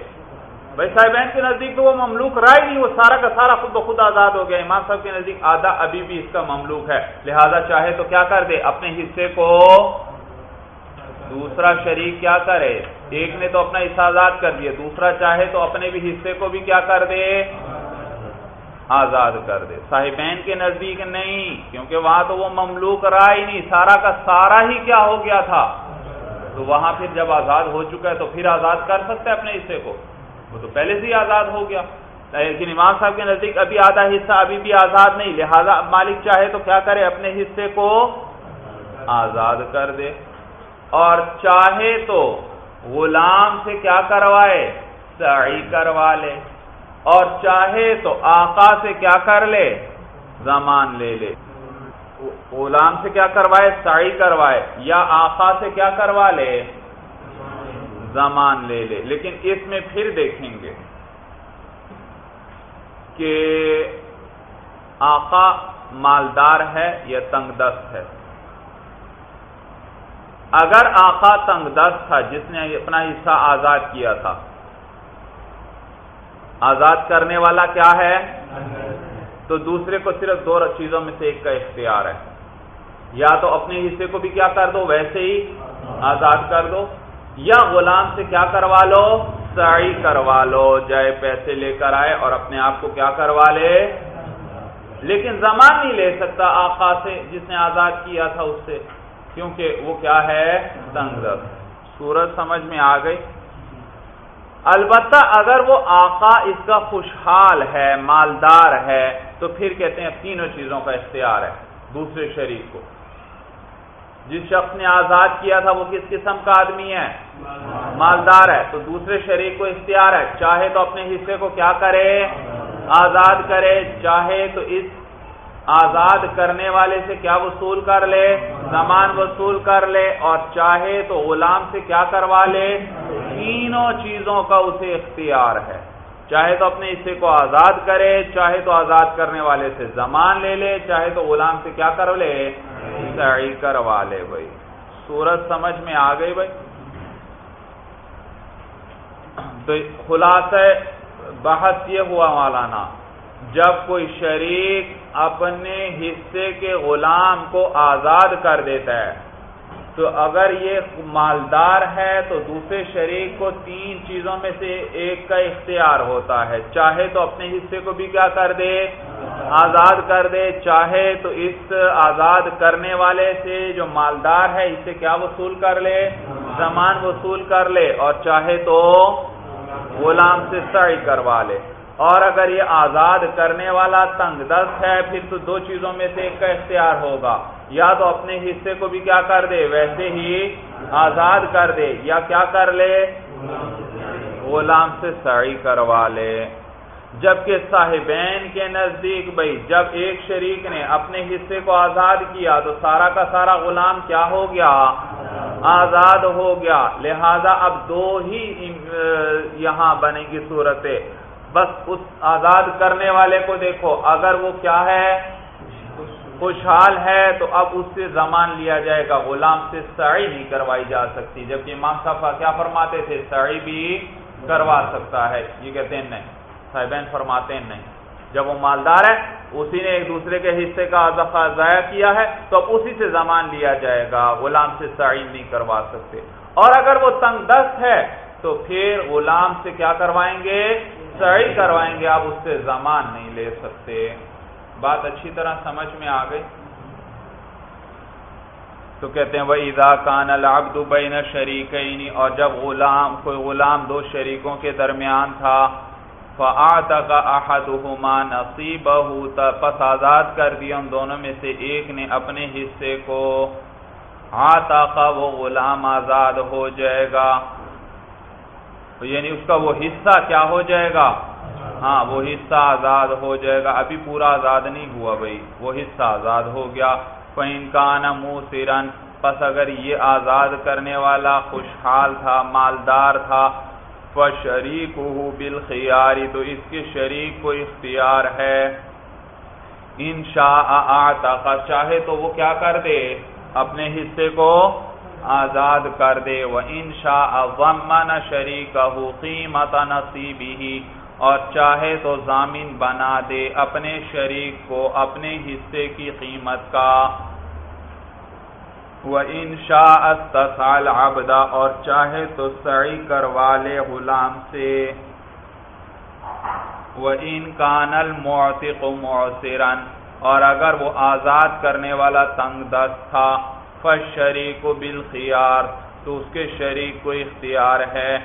بھائی صاحب کے نزدیک تو وہ مملوک رائے نہیں، وہ سارا کا سارا خود بخود آزاد ہو گیا۔ امام صاحب کے نزدیک آدھا ابھی بھی اس کا مملوک ہے۔ لہذا چاہے تو کیا کر دے، اپنے حصے کو دوسرا شریک کیا کرے؟ ایک نے تو اپنا حصہ آزاد کر دیا، دوسرا چاہے تو اپنے بھی حصے کو بھی کیا کر دے؟ آزاد کر دے۔ صاحبین کے نزدیک نہیں، کیونکہ وہاں تو وہ مملوک رہا ہی نہیں، سارا کا سارا ہی کیا ہو گیا تھا۔ تو وہاں پھر جب آزاد ہو چکا ہے تو پھر آزاد کر سکتے اپنے حصے کو۔ وہ تو پہلے سے ہی آزاد ہو گیا۔ لیکن امام صاحب کے نزدیک ابھی آدھا حصہ ابھی بھی آزاد نہیں، لہذا مالک چاہے تو کیا کرے، اپنے حصے کو آزاد کر دے۔ اور چاہے تو غلام سے کیا کروائے؟ سعی کروا لے۔ اور چاہے تو آقا سے کیا کر لے؟ زمان لے لے۔ غلام سے کیا کروائے؟ سائی کروائے۔ یا آقا سے کیا کروا لے؟ زمان لے لے۔ لیکن اس میں پھر دیکھیں گے کہ آقا مالدار ہے یا تنگ دست ہے۔ اگر آقا تنگ دست تھا، جس نے اپنا حصہ آزاد کیا تھا، آزاد کرنے والا کیا ہے؟ تو دوسرے کو صرف دو چیزوں میں سے ایک کا اختیار ہے۔ یا تو اپنے حصے کو بھی کیا کر دو؟ ویسے ہی آزاد کر دو۔ یا غلام سے کیا کروا لو؟ سعی کروا لو۔ جائے پیسے لے کر آئے اور اپنے آپ کو کیا کروا لے؟ لیکن زمان نہیں لے سکتا آقا سے جس نے آزاد کیا تھا اس سے، کیونکہ وہ کیا ہے؟ تنگ۔ سورج سمجھ میں آ گئی۔ البتہ اگر وہ آقا اس کا خوشحال ہے، مالدار ہے، تو پھر کہتے ہیں تینوں چیزوں کا اختیار ہے، دوسرے شریک کو۔ جس شخص نے آزاد کیا تھا وہ کس قسم کا آدمی ہے؟ مالدار ہے۔ تو دوسرے شریک کو اختیار ہے۔ چاہے تو اپنے حصے کو کیا کرے؟ آزاد کرے۔ چاہے تو اس آزاد کرنے والے سے کیا وصول کر لے؟ زمان وصول کر لے۔ اور چاہے تو غلام سے کیا کروا لے؟ تینوں چیزوں کا اسے اختیار ہے۔ چاہے تو اپنے حصے کو آزاد کرے، چاہے تو آزاد کرنے والے سے زمان لے لے، چاہے تو غلام سے کیا کر لے؟ سعی کروا لے بھائی۔ سورج سمجھ میں آ گئی بھائی۔ تو خلاصہ بحث یہ ہوا مولانا، جب کوئی شریک اپنے حصے کے غلام کو آزاد کر دیتا ہے تو اگر یہ مالدار ہے تو دوسرے شریک کو تین چیزوں میں سے ایک کا اختیار ہوتا ہے۔ چاہے تو اپنے حصے کو بھی کیا کر دے؟ آزاد کر دے۔ چاہے تو اس آزاد کرنے والے سے جو مالدار ہے، اسے کیا وصول کر لے؟ زمان وصول کر لے۔ اور چاہے تو غلام سے سعی کروا لے۔ اور اگر یہ آزاد کرنے والا تنگ دست ہے، پھر تو دو چیزوں میں سے ایک کا اختیار ہوگا۔ یا تو اپنے حصے کو بھی کیا کر دے، ویسے ہی آزاد کر دے، یا کیا کر لے؟ غلام سے سعی کروا لے۔ جبکہ صاحبین کے نزدیک بھائی جب ایک شریک نے اپنے حصے کو آزاد کیا تو سارا کا سارا غلام کیا ہو گیا؟ آزاد ہو گیا۔ لہذا اب دو ہی یہاں بنے گی صورتیں۔ بس اس آزاد کرنے والے کو دیکھو، اگر وہ کیا ہے؟ خوشحال ہے تو اب اس سے زمان لیا جائے گا، غلام سے سعی نہیں کروائی جا سکتی۔ جبکہ امام صاحب کیا فرماتے تھے؟ سعی بھی کروا سکتا ہے۔ یہ کہتے ہیں نہیں، صاحبین فرماتے ہیں نہیں۔ جب وہ مالدار ہے، اسی نے ایک دوسرے کے حصے کا ضائع کیا ہے، تو اب اسی سے زمان لیا جائے گا۔ غلام سے سعی نہیں کروا سکتے۔ اور اگر وہ تنگ دست ہے، تو پھر غلام سے کیا کروائیں گے؟ سعی کروائیں گے۔ آپ اس سے زمان نہیں لے سکتے۔ بات اچھی طرح سمجھ میں آ گئی۔ تو کہتے ہیں وہ ادا کان العبد بین شریک اور جب غلام، کوئی غلام دو شریکوں کے درمیان تھا کا احدهما نصیبه پس آزاد کر دیا ان دونوں میں سے ایک نے اپنے حصے کو۔ آتا وہ غلام آزاد ہو جائے گا۔ یعنی اس کا وہ حصہ کیا ہو جائے گا؟ ہاں وہ حصہ آزاد ہو جائے گا۔ ابھی پورا آزاد نہیں ہوا بھائی، وہ حصہ آزاد ہو گیا۔ فین کا منہ سرن پس اگر یہ آزاد کرنے والا خوشحال تھا، مالدار تھا شریک ہو بالخیاری تو اس کے شریک کو اختیار ہے۔ ان شاہ چاہے تو وہ کیا کر دے، اپنے حصے کو آزاد کر دے۔ وہ انشا ومن شریک قیمت نصیبی اور چاہے تو ضامن بنا دے اپنے شریک کو اپنے حصے کی قیمت کا۔ وہ انشا استسال آبدا اور چاہے تو سعی کروا لے غلام سے۔ وہ ان کانل موتق معصرن اور اگر وہ آزاد کرنے والا تنگ دست تھا فشریک بالخیار تو اس کے شریک کو اختیار ہے۔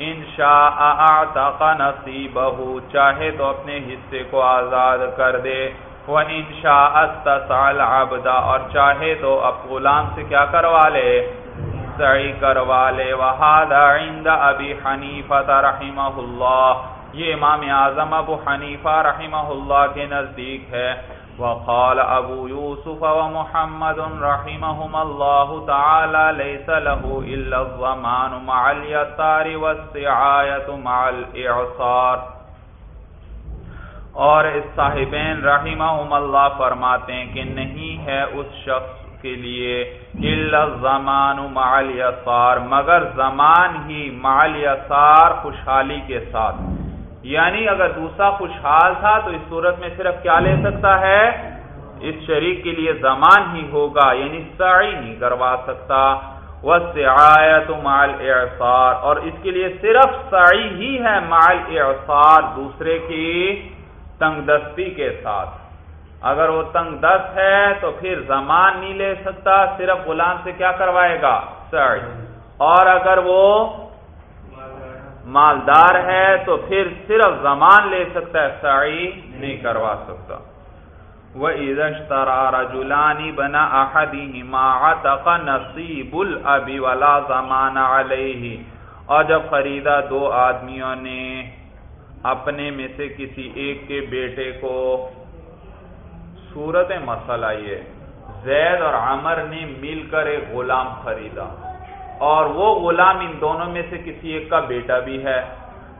ان اعتق نصیبہ، چاہے تو اپنے حصے کو آزاد کر دے۔ وہ انشا استسال عبدا اور چاہے تو اب غلام سے کیا کروا لے؟ سعی کروا لے۔ وہذا عند ابی حنیفہ رحمہ اللہ یہ امام اعظم ابو حنیفہ رحمہ اللہ کے نزدیک ہے۔ وقال ابو يوسف ومحمد رحمهما الله تعالى ليس له الا الضمان مع اليسار والسعايه مع الاعصار اور اس صاحبین رحمہم اللہ فرماتے ہیں کہ نہیں ہے اس شخص کے لیے الا الزمان مع الیسار مگر زمان ہی مع الیسار خوشحالی کے ساتھ۔ یعنی اگر دوسرا خوشحال تھا تو اس صورت میں صرف کیا لے سکتا ہے؟ اس شریک کے لیے زمان ہی ہوگا یعنی سعی نہیں کروا سکتا۔ وہ مال اعصار اور اس کے لیے صرف سعی ہی ہے مال اعصار دوسرے کی تنگ دستی کے ساتھ۔ اگر وہ تنگ دست ہے تو پھر زمان نہیں لے سکتا، صرف غلام سے کیا کروائے گا؟ سعی۔ اور اگر وہ مالدار ہے تو پھر صرف زمان لے سکتا ہے، سعی نہیں کروا سکتا۔ وہ عزرا رجولانی بنا احدی عتق نصیب البی والا زمان علیہ اور جب خریدا، دو آدمیوں نے اپنے میں سے کسی ایک کے بیٹے کو صورت مسئلہ یہ، زید اور عمر نے مل کر ایک غلام خریدا۔ اور وہ غلام ان دونوں میں سے کسی ایک کا بیٹا بھی ہے۔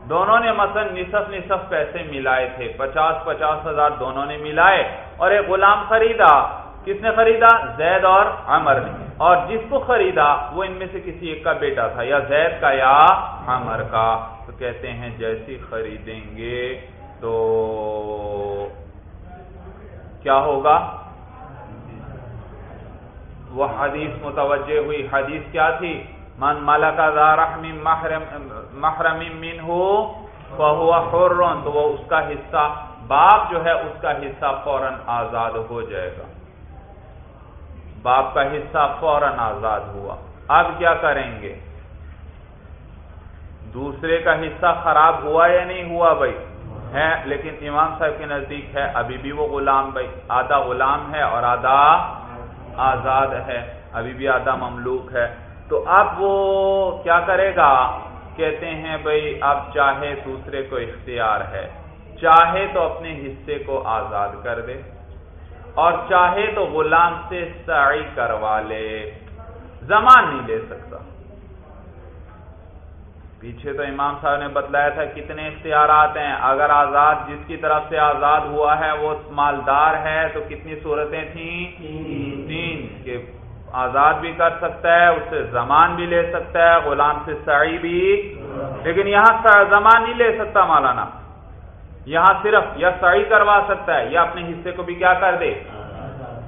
دونوں نے مثلا نصف نصف پیسے ملائے تھے۔ پچاس پچاس ہزار دونوں نے ملائے اور ایک غلام خریدا۔ کس نے خریدا؟ زید اور عمر نے۔ اور جس کو خریدا، وہ ان میں سے کسی ایک کا بیٹا تھا، یا زید کا یا عمر کا۔ تو کہتے ہیں جیسی خریدیں گے تو کیا ہوگا؟ وہ حدیث متوجہ ہوئی۔ حدیث کیا تھی؟ من ملک رحم محرم محرم تو وہ اس کا حصہ باپ جو ہے اس کا حصہ فوراً آزاد ہو جائے گا۔ باپ کا حصہ فوراً آزاد ہوا۔ اب کیا کریں گے؟ دوسرے کا حصہ خراب ہوا یا نہیں ہوا بھائی؟ ہے، لیکن امام صاحب کے نزدیک ہے۔ ابھی بھی وہ غلام بھائی، آدھا غلام ہے اور آدھا آزاد ہے، ابھی بھی آدھا مملوک ہے۔ تو اب وہ کیا کرے گا؟ کہتے ہیں بھائی اب چاہے دوسرے کو اختیار ہے، چاہے تو اپنے حصے کو آزاد کر دے، اور چاہے تو غلام سے سعی کروا لے۔ زمان نہیں لے سکتا۔ پیچھے تو امام صاحب نے بتلایا تھا کتنے اختیارات ہیں۔ اگر آزاد جس کی طرف سے آزاد ہوا ہے وہ مالدار ہے تو کتنی صورتیں تھیں؟ تین۔ کہ آزاد بھی کر سکتا ہے اس سے زمان بھی لے سکتا ہے غلام سے سعی بھی۔ لیکن یہاں زمان نہیں لے سکتا مولانا۔ یہاں صرف یا سعی کروا سکتا ہے یا اپنے حصے کو بھی کیا کر دے۔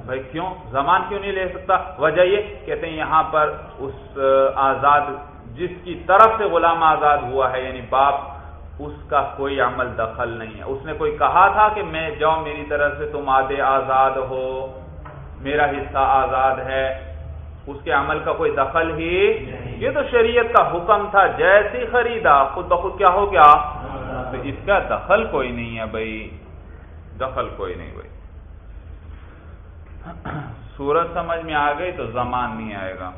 بھائی کیوں؟ زمان کیوں نہیں لے سکتا؟ وجہ یہ کہتے ہیں یہاں پر اس آزاد جس کی طرف سے غلام آزاد ہوا ہے یعنی باپ اس کا کوئی عمل دخل نہیں ہے۔ اس نے کوئی کہا تھا کہ میں جاؤ میری طرف سے تم آدھے آزاد ہو میرا حصہ آزاد ہے اس کے عمل کا کوئی دخل ہی یہ تو شریعت کا حکم تھا جیسی خریدا خود بخود کیا ہو گیا؟ تو اس کا دخل کوئی نہیں ہے بھائی۔ دخل کوئی نہیں بھائی۔ سورج سمجھ میں آ گئی تو زمان نہیں آئے گا۔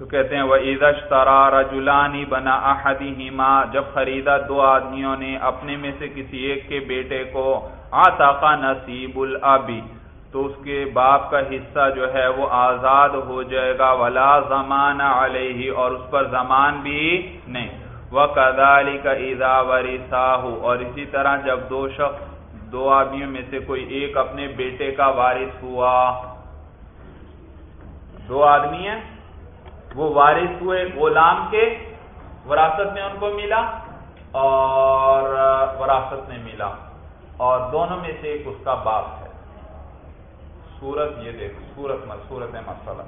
تو کہتے ہیں وہ عیدش ترا رجولانی بنا احدی جب خریدا دو آدمیوں نے اپنے میں سے کسی ایک کے بیٹے کو آتا نصیب الابی تو اس کے باپ کا حصہ جو ہے وہ آزاد ہو جائے گا، ولا زمان علیہ اور اس پر زمان بھی نہیں۔ وہ کدالی کا ایزا ورثا اور اسی طرح جب دو شخص، دو آدمیوں میں سے کوئی ایک اپنے بیٹے کا وارث ہوا۔ دو آدمی ہیں؟ وہ وارث ہوئے غلام کے وراثت میں ان کو ملا اور وراثت میں ملا۔ اور دونوں میں سے ایک اس کا باپ ہے۔ سورت یہ دیکھ، سورت میں سورت ہے مسئلہ۔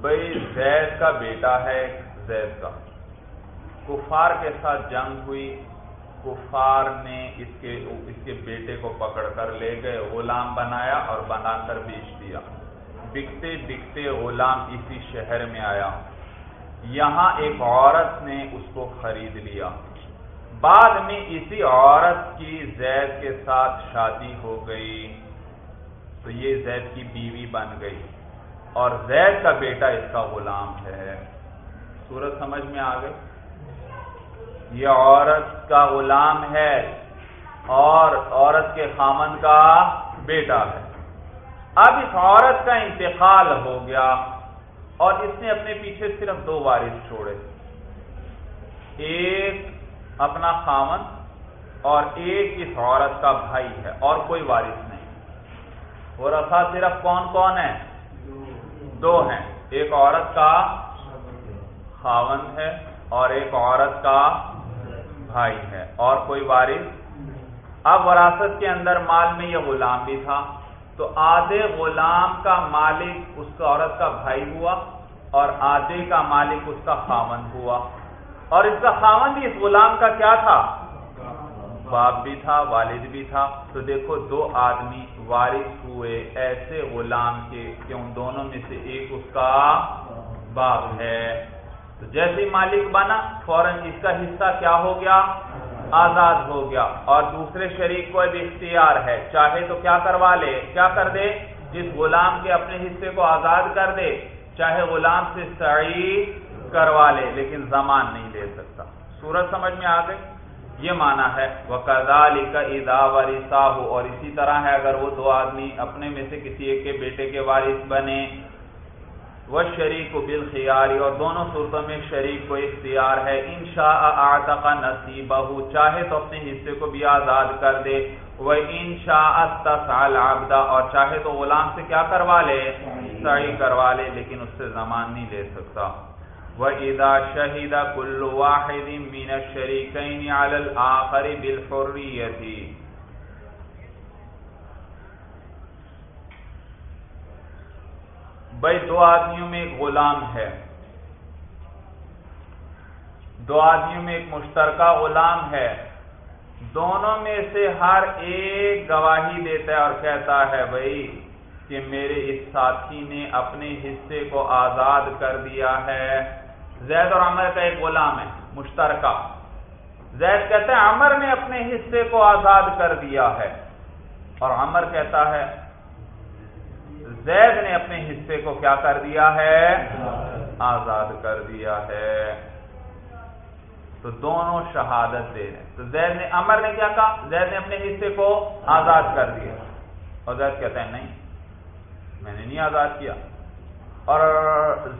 بھائی، زید کا بیٹا ہے، زید کا۔ کفار کے ساتھ جنگ ہوئی۔ کفار نے اس کے اس کے بیٹے کو پکڑ کر لے گئے، غلام بنایا اور بنا کر بیچ دیا۔ بکتے بکتے غلام اسی شہر میں آیا۔ یہاں ایک عورت نے اس کو خرید لیا۔ بعد میں اسی عورت کی زید کے ساتھ شادی ہو گئی۔ تو یہ زید کی بیوی بن گئی۔ اور زید کا بیٹا اس کا غلام ہے۔ سورت سمجھ میں آ گئی یہ عورت کا غلام ہے اور عورت کے خامن کا بیٹا ہے۔ اب اس عورت کا انتقال ہو گیا اور اس نے اپنے پیچھے صرف دو وارث چھوڑے۔ ایک اپنا خامن اور ایک اس عورت کا بھائی ہے اور کوئی وارث نہیں۔ وہ رفا صرف کون کون ہے دو ہیں۔ ایک عورت کا خاون ہے اور ایک عورت کا بھائی ہے اور کوئی وارث؟ اب وراثت کے اندر مال میں یہ غلام بھی تھا۔ تو آدھے غلام کا مالک اس کا عورت کا بھائی ہوا اور آدھے کا مالک اس کا خاون ہوا۔ اور اس کا خاون بھی اس غلام کا کیا تھا؟ باپ بھی تھا، والد بھی تھا۔ تو دیکھو دو آدمی وارث ہوئے، ایسے غلام کے کہ ان دونوں میں سے ایک اس کا باپ ہے۔ تو جیسے مالک بنا، فوراً اس کا حصہ کیا ہو گیا؟ آزاد ہو گیا۔ اور دوسرے شریک کو اب اختیار ہے۔ چاہے تو کیا کروا لے، کیا کر دے؟ جس غلام کے اپنے حصے کو آزاد کر دے، چاہے غلام سے سعی کروا لے، لیکن زمان نہیں لے سکتا۔ سورج سمجھ میں آ گئی یہ مانا ہے وہ کا ادا ورثہ ہو اور اسی طرح ہے، اگر وہ دو آدمی اپنے میں سے کسی ایک کے بیٹے کے وارث بنے وہ شریک کو بالخیاری اور دونوں صورتوں میں شریک کو اختیار ہے. ان شاء کا نصیب چاہے تو اپنے حصے کو بھی آزاد کر دے. وہ ان شاء اور چاہے تو غلام سے کیا کروا لے؟ صحیح کروا لے، لیکن اس سے زمان نہیں لے سکتا. وہ ادا شہیدہ کلو واحد مین شریک آخری بالفریتی بھائی دو آدمیوں میں ایک غلام ہے۔ دو آدمیوں میں ایک مشترکہ غلام ہے۔ دونوں میں سے ہر ایک گواہی دیتا ہے اور کہتا ہے، بھائی، کہ میرے اس ساتھی نے اپنے حصے کو آزاد کر دیا ہے۔ زید اور عمر کا ایک غلام ہے، مشترکہ۔ زید کہتا ہے، عمر نے اپنے حصے کو آزاد کر دیا ہے۔ اور عمر کہتا ہے زید نے اپنے حصے کو کیا کر دیا ہے؟ آزاد کر دیا ہے۔ تو دونوں شہادت دے رہے تو زید نے امر نے کیا کہا؟ زید نے اپنے حصے کو آزاد کر دیا۔ اور زید کہتے ہیں نہیں، میں نے نہیں آزاد کیا۔ اور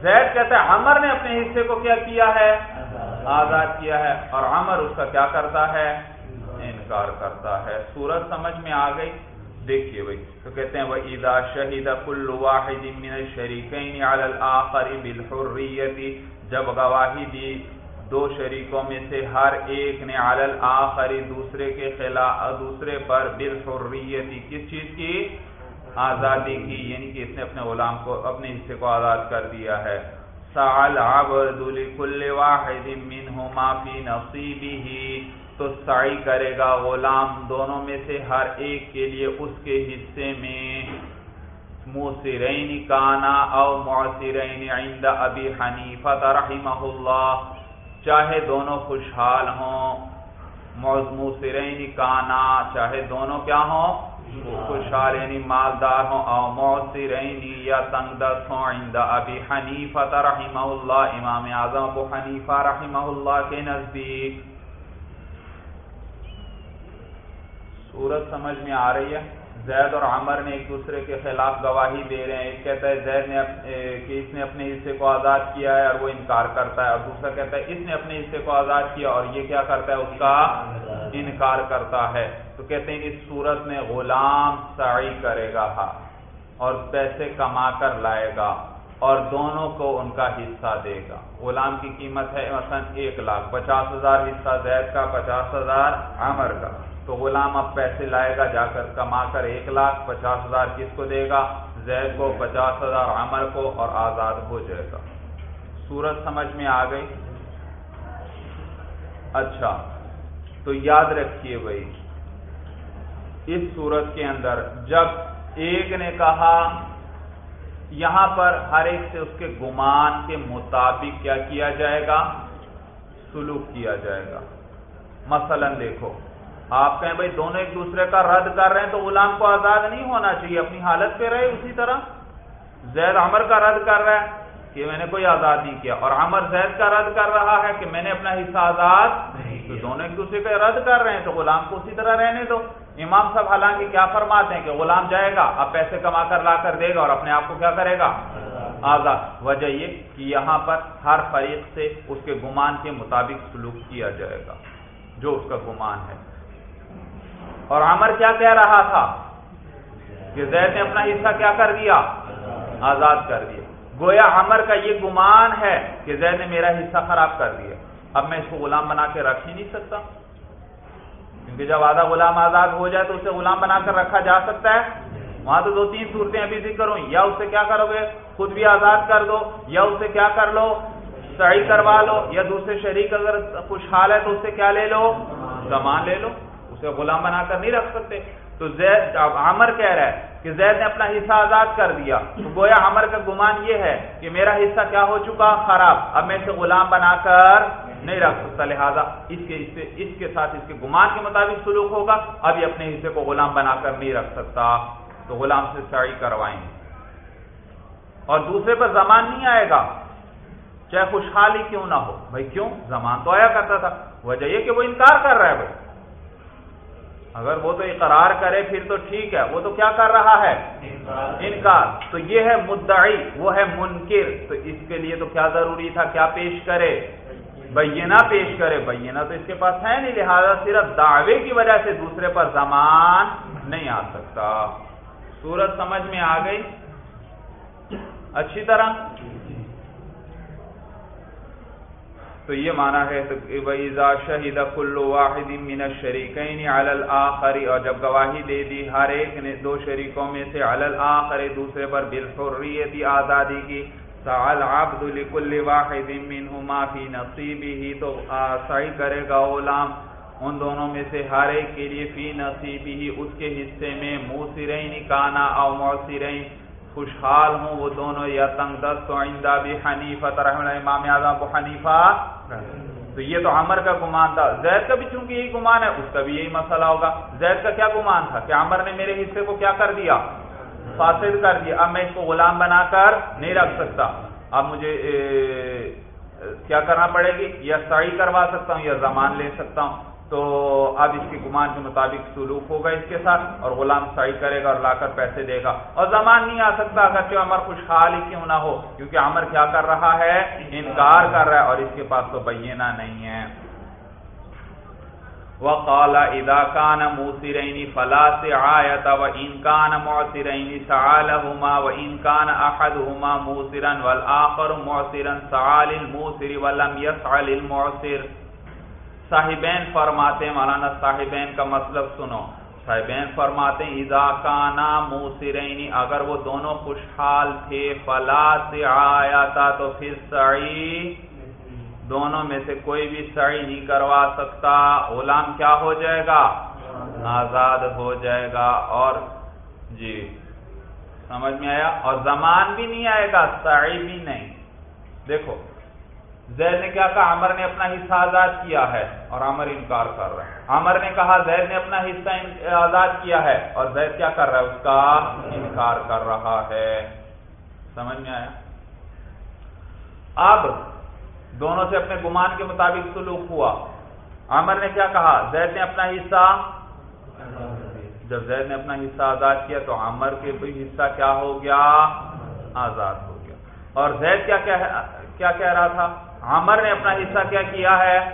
زید کہتا ہے، عمر نے اپنے حصے کو کیا کیا ہے؟ آزاد کیا ہے۔ اور عمر اس کا کیا کرتا ہے؟ انکار کرتا ہے۔ سورج سمجھ میں آ گئی۔ دیکھیے بھائی، تو کہتے ہیں وہ عیدا شہید کل واحد من الشریکین علی الاخر جب گواہی دی دو شریکوں میں سے ہر ایک نے علی الاخر دوسرے کے خلاف، دوسرے پر بالحریت کس چیز کی؟ آزادی کی یعنی کہ اس نے اپنے غلام کو، اپنے حصے کو آزاد کر دیا ہے۔ سال عبد لكل واحد منهما في نصيبه تو سعی کرے گا غلام دونوں میں سے ہر ایک کے لیے اس کے حصے میں۔ موسرین کانا او معصرین عند ابی حنیفہ رحمہ اللہ۔ چاہے دونوں خوشحال ہوں۔ موسرین کانا چاہے دونوں کیا ہوں؟ خوشحال یعنی مالدار ہوں۔ او معصرین یا تنگ دست ہوں عند ابی حنیفہ رحمہ اللہ، امام اعظم ابو حنیفہ رحمہ اللہ کے نزدیک۔ صورت سمجھ میں آ رہی ہے۔ زید اور عمر نے ایک دوسرے کے خلاف گواہی دے رہے ہیں۔ ایک کہتا ہے زید نے کہ اس نے اپنے حصے کو آزاد کیا ہے اور وہ انکار کرتا ہے۔ اور دوسرا کہتا ہے اس نے اپنے حصے کو آزاد کیا اور یہ کیا کرتا ہے؟ اس کا انکار کرتا ہے۔ تو کہتے ہیں اس صورت میں غلام سعی کرے گا اور پیسے کما کر لائے گا اور دونوں کو ان کا حصہ دے گا۔ غلام کی قیمت ہے مثلا ایک لاکھ پچاس ہزار حصہ زید کا، پچاس ہزار عمر کا۔ تو غلام اب پیسے لائے گا، جا کر کما کر ایک لاکھ پچاس ہزار کس کو دے گا؟ زید کو پچاس ہزار، عمر کو اور آزاد ہو جائے گا۔ سورج سمجھ میں آ گئی؟ اچھا تو یاد رکھیے بھائی، اس صورت کے اندر جب ایک نے کہا، یہاں پر ہر ایک سے اس کے گمان کے مطابق کیا کیا جائے گا؟ سلوک کیا جائے گا۔ مثلا دیکھو آپ کہیں بھائی دونوں ایک دوسرے کا رد کر رہے ہیں تو غلام کو آزاد نہیں ہونا چاہیے، اپنی حالت پہ رہے اسی طرح۔ زید عمر کا رد کر رہا ہے کہ میں نے کوئی آزاد نہیں کیا، اور عمر زید کا رد کر رہا ہے کہ میں نے اپنا حصہ آزاد تو دونوں ایک دوسرے کا رد کر رہے ہیں، تو غلام کو اسی طرح رہنے دو۔ امام صاحب حالانکہ کیا فرماتے ہیں کہ غلام جائے گا، اب پیسے کما کر لا کر دے گا اور اپنے آپ کو کیا کرے گا؟ آزاد۔ وجہ یہ کہ یہاں پر ہر فریق سے اس کے گمان کے مطابق سلوک کیا جائے گا، جو اس کا گمان ہے۔ اور عمر کیا کہہ رہا تھا کہ زید نے اپنا حصہ کیا کر دیا؟ آزاد کر دیا۔ گویا عمر کا یہ گمان ہے کہ زید نے میرا حصہ خراب کر دیا۔ اب میں اس کو غلام بنا کے رکھ ہی نہیں سکتا۔ کیونکہ جب آدھا غلام آزاد ہو جائے تو اسے غلام بنا کر رکھا جا سکتا ہے۔ وہاں تو دو تین صورتیں ابھی ذکر ہوں یا اسے کیا کرو گے؟ خود بھی آزاد کر دو۔ یا اسے کیا کر لو؟ صحیح کروا لو۔ یا دوسرے شریک اگر خوشحال ہے تو اسے کیا لے لو؟ سامان لے لو۔ اسے غلام بنا کر نہیں رکھ سکتے۔ تو زید عمر کہہ رہا ہے کہ زید نے اپنا حصہ آزاد کر دیا۔ تو گویا عمر کا گمان یہ ہے کہ میرا حصہ کیا ہو چکا؟ خراب۔ اب میں اسے غلام بنا کر نہیں رکھ سکتا۔ لہذا اس کے اس کے ساتھ اس کے گمان کے مطابق سلوک ہوگا۔ اب یہ اپنے حصے کو غلام بنا کر نہیں رکھ سکتا۔ تو غلام سے ساڑی کروائیں۔ گے اور دوسرے پر زمان نہیں آئے گا۔ چاہے خوشحالی کیوں نہ ہو۔ بھائی کیوں؟ زمان تو آیا کرتا تھا۔ وجہ یہ کہ وہ انکار کر رہا ہے بھائی۔ اگر وہ تو اقرار کرے پھر تو ٹھیک ہے وہ تو کیا کر رہا ہے؟ انکار۔ تو یہ ہے مدعی وہ ہے منکر۔ تو اس کے لیے تو کیا ضروری تھا؟ کیا پیش کرے؟ بینہ پیش کرے۔ بینہ تو اس کے پاس ہے نہیں لہذا صرف دعوے کی وجہ سے دوسرے پر زمان نہیں آ سکتا۔ سورج سمجھ میں آ گئی؟ اچھی طرح؟ تو یہ مانا ہے شہید کل واحد من الشریکین علی الاخر اور جب گواہی دے دی ہر ایک نے دو شریکوں میں سے علی الاخر دوسرے پر بالحریت آزادی کی سعال عبد لکل واحد منہما فی نصیبی تو سعی کرے گا غلام ان دونوں میں سے ہر ایک کے لیے فی نصیبی ہی اس کے حصے میں موسرین کانا او موسرین خوشحال ہوں وہ دونوں، یا تنگ دست و عندہ بھی حنیفہ رحمہ امام اعظم ابو حنیفہ۔ تو یہ تو عمر کا گمان تھا۔ زید کا بھی چونکہ یہی گمان ہے، اس کا بھی یہی مسئلہ ہوگا۔ زید کا کیا گمان تھا؟ کہ عمر نے میرے حصے کو کیا کر دیا؟ فاسد کر دیا۔ اب میں اس کو غلام بنا کر نہیں رکھ سکتا۔ اب مجھے کیا کرنا پڑے گی؟ یا سعی کروا سکتا ہوں یا زمان لے سکتا ہوں۔ تو اب اس کے گمان کے مطابق سلوک ہوگا اس کے ساتھ اور غلام سعی کرے گا اور لا کر پیسے دے گا اور زمان نہیں آ سکتا اگر کہ عمر خوشحال ہی کیوں نہ ہو، کیونکہ عمر کیا کر رہا ہے؟ انکار کر رہا ہے اور اس کے پاس تو بینہ نہیں ہے۔ وقال اذا كان موسرين فلا سعايه وان كان معسرين سعالهما وان كان احدهما موسرا والاخر معسرا سعال الموسر ولم يسعل المعسر۔ صاحبین فرماتے مولانا صاحبین کا مطلب سنو۔ صاحبین فرماتے ہیں، اذا کانا موسرینی اگر وہ دونوں خوشحال تھے، فلا سے آیا تھا تو پھر سعی دونوں میں سے کوئی بھی سعی نہیں کروا سکتا۔ غلام کیا ہو جائے گا؟ آزاد ہو جائے گا۔ اور جی سمجھ میں آیا؟ اور زمان بھی نہیں آئے گا، سعی بھی نہیں۔ دیکھو زید نے کیا کہا عمر نے اپنا حصہ آزاد کیا ہے اور عمر انکار کر رہے ہیں۔ عمر نے کہا زید نے اپنا حصہ آزاد کیا ہے اور زید کیا کر رہا ہے؟ اس کا انکار کر رہا ہے۔ سمجھ میں آیا؟ اب دونوں سے اپنے گمان کے مطابق سلوک ہوا۔ عمر نے کیا کہا؟ زید نے اپنا حصہ جب زید نے اپنا حصہ آزاد کیا تو عمر کے بھی حصہ کیا ہو گیا؟ آزاد ہو گیا۔ اور زید کیا کیا کہہ رہا تھا؟ عمر نے اپنا حصہ کیا کیا ہے؟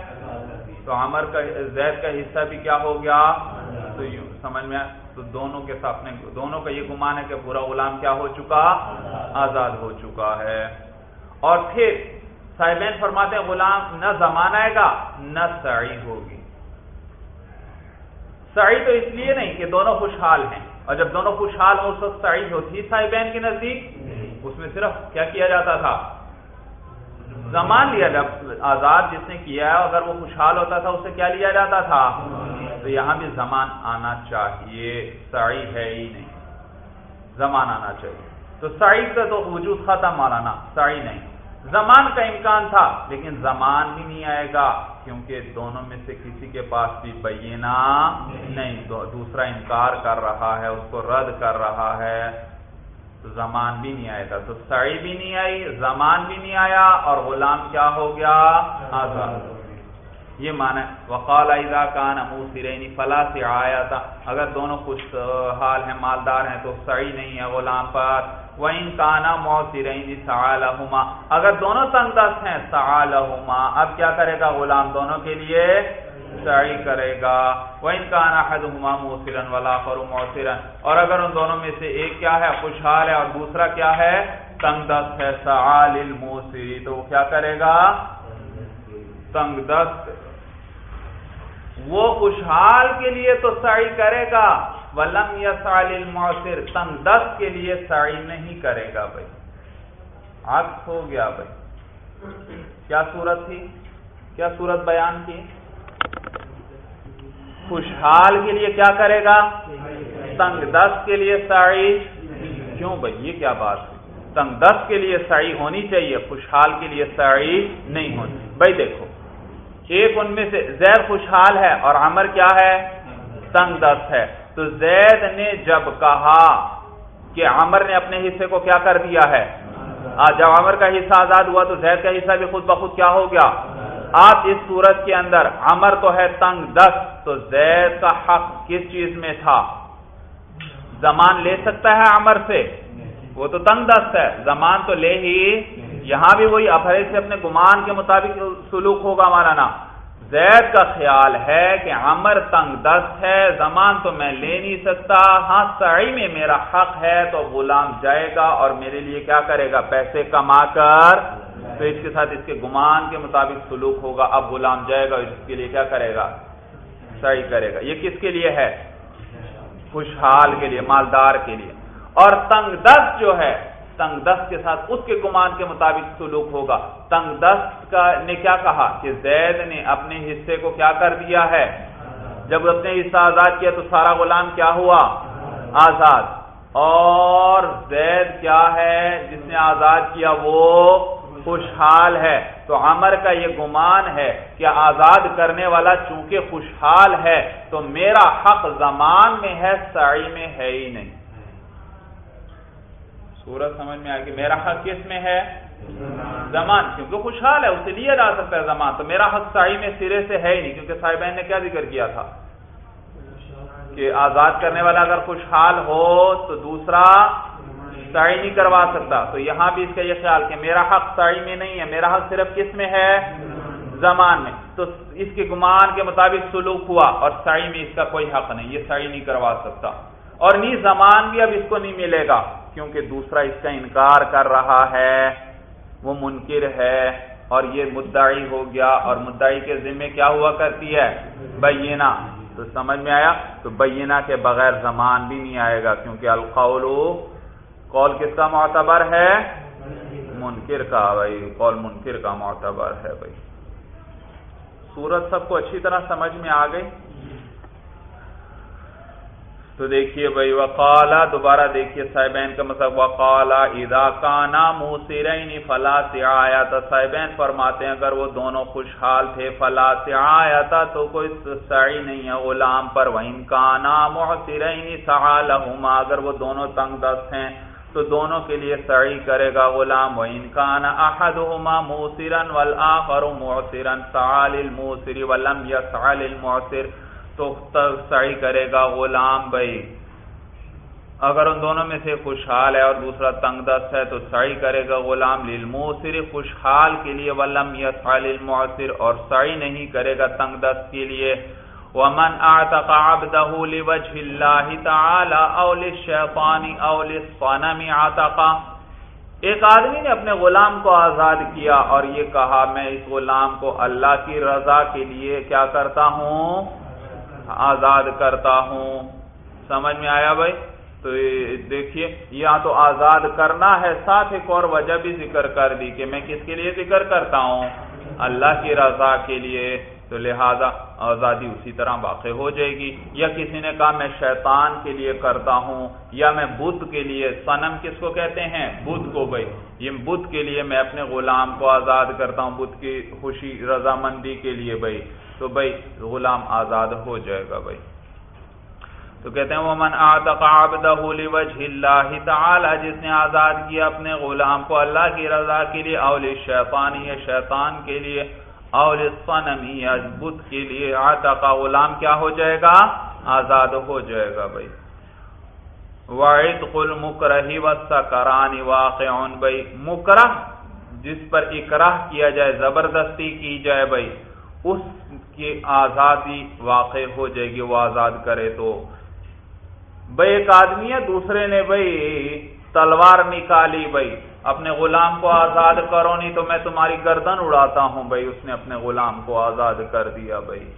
تو عمر کا، زید کا حصہ بھی کیا ہو گیا؟ تو یوں سمجھ میں تو دونوں کے ساتھ دونوں کا یہ گمان ہے کہ پورا غلام کیا ہو چکا؟ آزاد ہو چکا ہے۔ اور پھر صاحبین فرماتے ہیں، غلام نہ زمان آئے گا، نہ سعی ہوگی۔ سعی تو اس لیے نہیں کہ دونوں خوشحال ہیں۔ اور جب دونوں خوشحال ہو اس وقت سعی ہوتی صاحبین کے نزدیک، اس میں صرف کیا کیا جاتا تھا؟ زمان لیا آزاد جس نے کیا ہے، اگر وہ خوشحال ہوتا تھا، اسے کیا لیا جاتا تھا؟ تو یہاں بھی زمان آنا چاہیے۔ سعی ہے ہی نہیں۔ زمان آنا چاہیے۔ تو سعی کا تو وجود ختم، مولانا، سعی نہیں۔ زمان کا امکان تھا، لیکن زمان بھی نہیں آئے گا، کیونکہ دونوں میں سے کسی کے پاس بھی بینہ نہیں۔ دوسرا انکار کر رہا ہے، اس کو رد کر رہا ہے۔ تو زمان بھی نہیں آئے گا تو سعی بھی نہیں آئی، زمان بھی نہیں آیا اور غلام کیا ہو گیا؟ آزاد یہ مانا وقال اذا کان موسرین فلا سے آیا تھا۔ اگر دونوں خوش حال ہیں، مالدار ہیں، تو سعی نہیں ہے غلام پر۔ وہ ان کانا موسرین سعالہما۔ اگر دونوں تنگ دست ہیں، سعالہما۔ اب کیا کرے گا غلام دونوں کے لیے؟ سعی کرے گا۔ وہ ان کا اناحدما موسرن ولا فرو موسرن اور اگر ان دونوں میں سے ایک کیا ہے، خوشحال ہے اور دوسرا کیا ہے، تنگ دست ہے۔ سعال الموسری تو وہ کیا کرے گا؟ تنگ دست۔ وہ خوشحال کے لیے تو سعی کرے گا۔ ولم یسعال الموسر تنگ دست کے لیے سعی نہیں کرے گا بھائی۔ عکس ہو گیا بھائی۔ کیا صورت تھی؟ کیا صورت بیان کی؟ خوشحال کے لیے کیا کرے گا؟ تنگ دست کے لیے ساڑی کیوں بھائی؟ یہ کیا بات ہے؟ تنگ دست کے لیے ساڑی ہونی چاہیے، خوشحال کے لیے ساڑی نہیں ہونی۔ بھائی دیکھو، ایک ان میں سے زید خوشحال ہے اور عمر کیا ہے؟ تنگ دست ہے۔ تو زید نے جب کہا کہ عمر نے اپنے حصے کو کیا کر دیا ہے؟ جب عمر کا حصہ آزاد ہوا تو زید کا حصہ بھی خود بخود کیا ہو گیا؟ آپ اس صورت کے اندر عمر تو ہے تنگ دست، تو زید کا حق کس چیز میں تھا؟ زمان لے سکتا ہے عمر سے؟ وہ تو تنگ دست ہے، زمان تو لے ہی۔ یہاں بھی وہی افرے سے اپنے گمان کے مطابق سلوک ہوگا ہمارا نا۔ زید کا خیال ہے کہ عمر تنگ دست ہے، زمان تو میں لے نہیں سکتا۔ ہاں سعی میں میرا حق ہے تو غلام جائے گا اور میرے لیے کیا کرے گا؟ پیسے کما کر تو اس کے ساتھ اس کے گمان کے مطابق سلوک ہوگا۔ اب غلام جائے گا اس کے لیے کیا کرے گا؟ صحیح کرے گا۔ یہ کس کے لیے ہے؟ خوشحال کے لیے، مالدار کے لیے۔ اور تنگ دست جو ہے، تنگ دست کے ساتھ اس کے گمان کے مطابق سلوک ہوگا۔ تنگ دست کا نے کیا کہا کہ زید نے اپنے حصے کو کیا کر دیا ہے؟ جب اس نے حصہ آزاد کیا تو سارا غلام کیا ہوا؟ آزاد۔ اور زید کیا ہے؟ جس نے آزاد کیا وہ خوشحال ہے، تو عمر کا یہ گمان ہے کہ آزاد کرنے والا چونکہ خوشحال ہے، تو میرا حق زمان میں ہے ساڑی میں ہے ہی نہیں۔ سورج سمجھ میں آئے کہ میرا حق کس میں ہے؟ زمان، کیونکہ خوشحال ہے اسے لیا جا سکتا ہے زمان، تو میرا حق سائی میں سرے سے ہے ہی نہیں، کیونکہ سائی بہن نے کیا ذکر کیا تھا؟ کہ آزاد کرنے والا اگر خوشحال ہو، تو دوسرا سائی نہیں کروا سکتا۔ تو یہاں بھی اس کا یہ خیال کہ میرا حق سائی میں نہیں ہے، میرا حق صرف کس میں ہے؟ زمان میں۔ تو اس کے گمان کے مطابق سلوک ہوا اور سائی میں اس کا کوئی حق نہیں، یہ سائی نہیں کروا سکتا۔ اور نی زمان بھی اب اس کو نہیں ملے گا، کیونکہ دوسرا اس کا انکار کر رہا ہے۔ وہ منکر ہے اور یہ مدعی ہو گیا۔ اور مدعی کے ذمے کیا ہوا کرتی ہے؟ بینہ تو سمجھ میں آیا؟ تو بینہ کے بغیر زمان بھی نہیں آئے گا، کیونکہ القول قول کس کا معتبر ہے؟ منکر کا بھائی، قول منکر کا معتبر ہے بھائی۔ سورت سب کو اچھی طرح سمجھ میں آ گئی؟ تو دیکھیے بھائی، وقالا، دوبارہ دیکھیے صاحبین کا مطلب وقالا ادا کانا منہ فلا سے آیا تھا صاحبین فرماتے ہیں، اگر وہ دونوں خوشحال تھے، فلا سے آیا تھا تو کوئی سعی نہیں ہے، غلام پر۔ وہ کانا محسرین سہالہما اگر وہ دونوں تنگ دست ہیں تو دونوں کے لیے سعی کرے گا غلام. و انکان احدہما موسرن والآخر موسرن سعال الموسر ولم یسعال الموسر تو سعی کرے گا غلام بھائی. اگر ان دونوں میں سے خوشحال ہے اور دوسرا تنگ دست ہے تو سعی کرے گا غلام. للموسر خوشحال کے لیے ولم یسعال الموسر اور سعی نہیں کرے گا تنگ دست کے لیے. ومن اعتق عبده لوجه الله تعالى او للشيطان او للصنم اعتق ایک آدمی نے اپنے غلام کو آزاد کیا اور یہ کہا، میں اس غلام کو اللہ کی رضا کے لیے کیا کرتا ہوں؟ آزاد کرتا ہوں۔ سمجھ میں آیا بھائی؟ تو دیکھیے یہاں تو آزاد کرنا ہے، ساتھ ایک اور وجہ بھی ذکر کر دی کہ میں کس کے لیے ذکر کرتا ہوں؟ اللہ کی رضا کے لیے۔ تو لہذا آزادی اسی طرح واقع ہو جائے گی۔ یا کسی نے کہا میں شیطان کے لیے کرتا ہوں، یا میں بدھ کے لیے سنم کس کو کہتے ہیں؟ بدھ کو بھائی۔ یہ بدھ کے لیے میں اپنے غلام کو آزاد کرتا ہوں، بدھ کی خوشی، رضامندی کے لیے بھائی۔ تو بھائی، غلام آزاد ہو جائے گا بھائی۔ تو کہتے ہیں، ومن اعتق عبدہ لوجہ اللہ تعالی، جس نے آزاد کیا اپنے غلام کو اللہ کی رضا کے لیے، اولی شیطانی شیطان کے لیے۔ اور بدھ کے لیے آتا کا غلام کیا ہو جائے گا؟ آزاد ہو جائے گا بھائی۔ واحد قل مکرہی و سکرانی واقع بھائی۔ مکرہ جس پر اکراہ کیا جائے، زبردستی کی جائے بھائی، اس کی آزادی واقع ہو جائے گی، وہ آزاد کرے تو۔ بھائی، ایک آدمی ہے، دوسرے نے بھائی تلوار نکالی بھائی۔ اپنے غلام کو آزاد کرو، نہیں تو میں تمہاری گردن اڑاتا ہوں بھائی۔ اس نے اپنے غلام کو آزاد کر دیا بھائی۔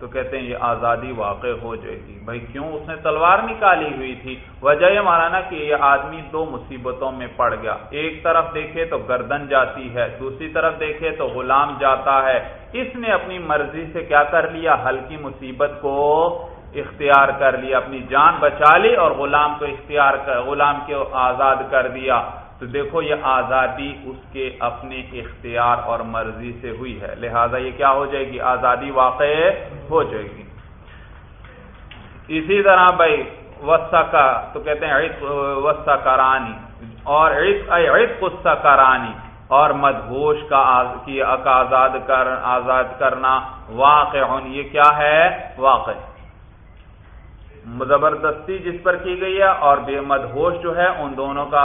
تو کہتے ہیں یہ آزادی واقع ہو جائے گی۔ بھائی کیوں؟ اس نے تلوار نکالی ہوئی تھی۔ وجہ یہ مانا نا کہ یہ آدمی دو مصیبتوں میں پڑ گیا۔ ایک طرف دیکھے تو گردن جاتی ہے، دوسری طرف دیکھے تو غلام جاتا ہے۔ اس نے اپنی مرضی سے کیا کر لیا؟ ہلکی مصیبت کو اختیار کر لیا، اپنی جان بچا لی اور غلام کو اختیار کر، غلام کو آزاد کر دیا۔ تو دیکھو یہ آزادی اس کے اپنے اختیار اور مرضی سے ہوئی ہے۔ لہذا یہ کیا ہو جائے گی؟ آزادی واقع ہو جائے گی۔ اسی طرح بھائی وسا کا تو کہتے ہیں وسا کرانی اور غصہ کرانی اور مدہوش کا آزاد کر، آزاد کرنا واقع یہ کیا ہے؟ واقع۔ زبردستی جس پر کی گئی ہے اور بے مدہوش جو ہے ان دونوں کا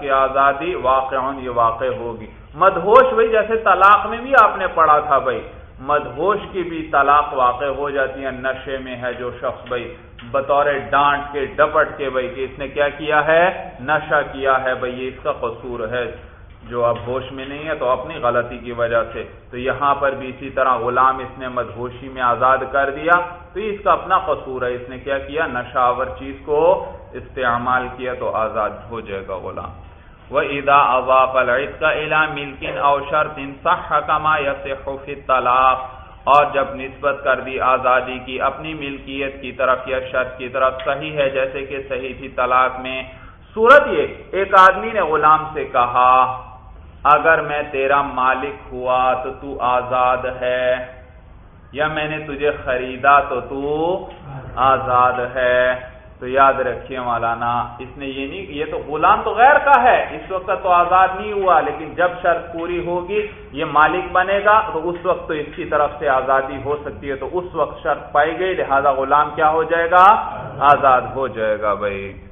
کی آزادی واقع یہ واقع ہوگی۔ مدہوش بھائی جیسے طلاق میں بھی آپ نے پڑھا تھا بھائی۔ مدہوش کی بھی طلاق واقع ہو جاتی ہے، نشے میں ہے جو شخص بھائی۔ بطور ڈانٹ کے، ڈپٹ کے بھائی کہ اس نے کیا کیا ہے؟ نشہ کیا ہے بھائی، یہ اس کا قصور ہے۔ جو اب ہوش میں نہیں ہے تو اپنی غلطی کی وجہ سے۔ تو یہاں پر بھی اسی طرح غلام اس نے مدہوشی میں آزاد کر دیا۔ تو اس کا اپنا قصور ہے۔ اس نے کیا کیا؟ نشاور چیز کو استعمال کیا تو آزاد ہو جائے گا غلام۔ وہ ادا اضاف العد کا الا ملکن او شرط صح کما یس طلاق اور جب نسبت کر دی آزادی کی، اپنی ملکیت کی طرف یا شرط کی طرف، صحیح ہے جیسے کہ صحیح تھی طلاق میں۔ صورت یہ، ایک آدمی نے غلام سے کہا اگر میں تیرا مالک ہوا تو تو آزاد ہے، یا میں نے تجھے خریدا تو تو آزاد ہے۔ تو یاد رکھیے مولانا، اس نے یہ نہیں، یہ تو غلام تو غیر کا ہے۔ اس وقت تو آزاد نہیں ہوا، لیکن جب شرط پوری ہوگی، یہ مالک بنے گا، تو اس وقت تو اس کی طرف سے آزادی ہو سکتی ہے۔ تو اس وقت شرط پائی گئی، لہذا غلام کیا ہو جائے گا؟ آزاد ہو جائے گا بھائی۔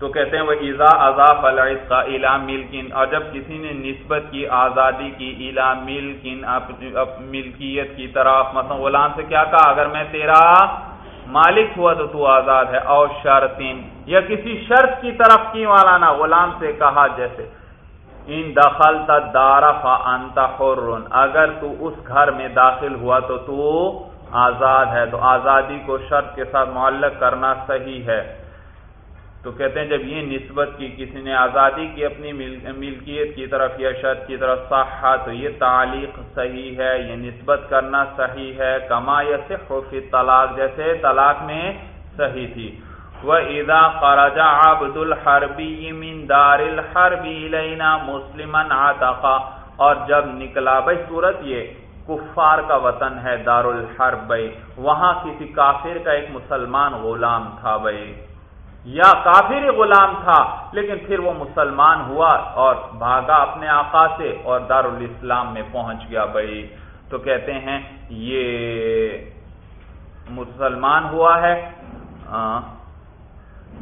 تو کہتے ہیں وہ ایزا اضاف کا الا ملکن اور جب کسی نے نسبت کی آزادی کی الا ملکن ملکیت کی طرف، مثلا غلام سے کیا کہا؟ اگر میں تیرا مالک ہوا تو تو آزاد ہے اور شرطین، یا کسی شرط کی طرف کی والا غلام سے کہا جیسے، ان دخل دارا فانت حر، اگر تو اس گھر میں داخل ہوا تو تو آزاد ہے، تو آزادی کو شرط کے ساتھ معلق کرنا صحیح ہے۔ تو کہتے ہیں جب یہ نسبت کی کسی نے آزادی کی اپنی ملکیت کی طرف یا شرط کی طرف صحا، تو یہ تعلیق صحیح ہے، یہ نسبت کرنا صحیح ہے، کما یا فی طلاق جیسے طلاق میں صحیح تھی۔ وہ ادا خراجہ عبد الحربی من دار الحربی لینا مسلم اور جب نکلا بھائی صورت یہ، کفار کا وطن ہے دار الحرب بھائی وہاں کسی کافر کا ایک مسلمان غلام تھا بھائی۔ یا کافر غلام تھا، لیکن پھر وہ مسلمان ہوا اور بھاگا اپنے آقا سے اور دارالاسلام میں پہنچ گیا بھائی۔ تو کہتے ہیں، یہ مسلمان ہوا ہے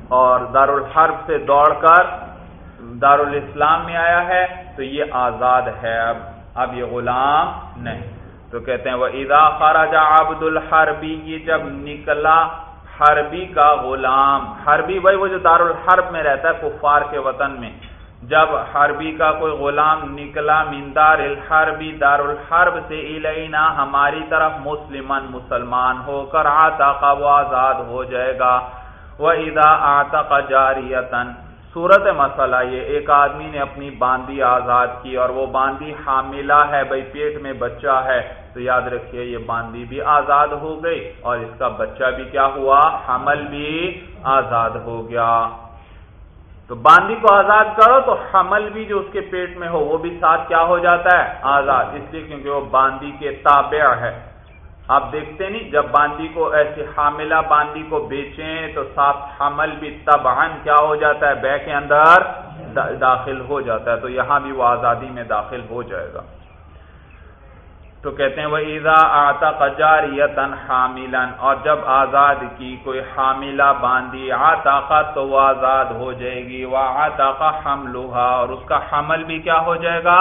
اور دارالحرب سے دوڑ کر دارالاسلام میں آیا ہے، تو یہ آزاد ہے۔ اب اب یہ غلام نہیں۔ تو کہتے ہیں وہ ادا خراجہ عبد الحربی یہ جب نکلا حربی کا غلام، حربی بھائی وہ جو دار الحرب میں رہتا ہے، کفار کے وطن میں۔ جب حربی کا کوئی غلام نکلا مندار الحربی دار الحرب سے الینا، ہماری طرف مسلمان مسلمان ہو کر آتا کا وہ آزاد ہو جائے گا۔ وہ ادا آتا کا جاریتن صورت مسئلہ یہ، ایک آدمی نے اپنی باندی آزاد کی اور وہ باندی حاملہ ہے، بھائی پیٹ میں بچہ ہے۔ تو یاد رکھیے، یہ باندی بھی آزاد ہو گئی اور اس کا بچہ بھی کیا ہوا؟ حمل بھی آزاد ہو گیا۔ تو باندی کو آزاد کرو تو حمل بھی جو اس کے پیٹ میں ہو، وہ بھی ساتھ کیا ہو جاتا ہے؟ آزاد۔ اس لیے کیونکہ وہ باندی کے تابع ہے۔ آپ دیکھتے نہیں، جب باندی کو ایسی حاملہ باندی کو بیچیں تو ساتھ حمل بھی تباہ کیا ہو جاتا ہے؟ بے کے اندر داخل ہو جاتا ہے۔ تو یہاں بھی وہ آزادی میں داخل ہو جائے گا۔ تو کہتے ہیں وہ ایزا آتا قجار یتن حاملن اور جب آزاد کی کوئی حاملہ باندھی آتا تو وہ آزاد ہو جائے گی وہ آتا کا اور اس کا حمل بھی کیا ہو جائے گا؟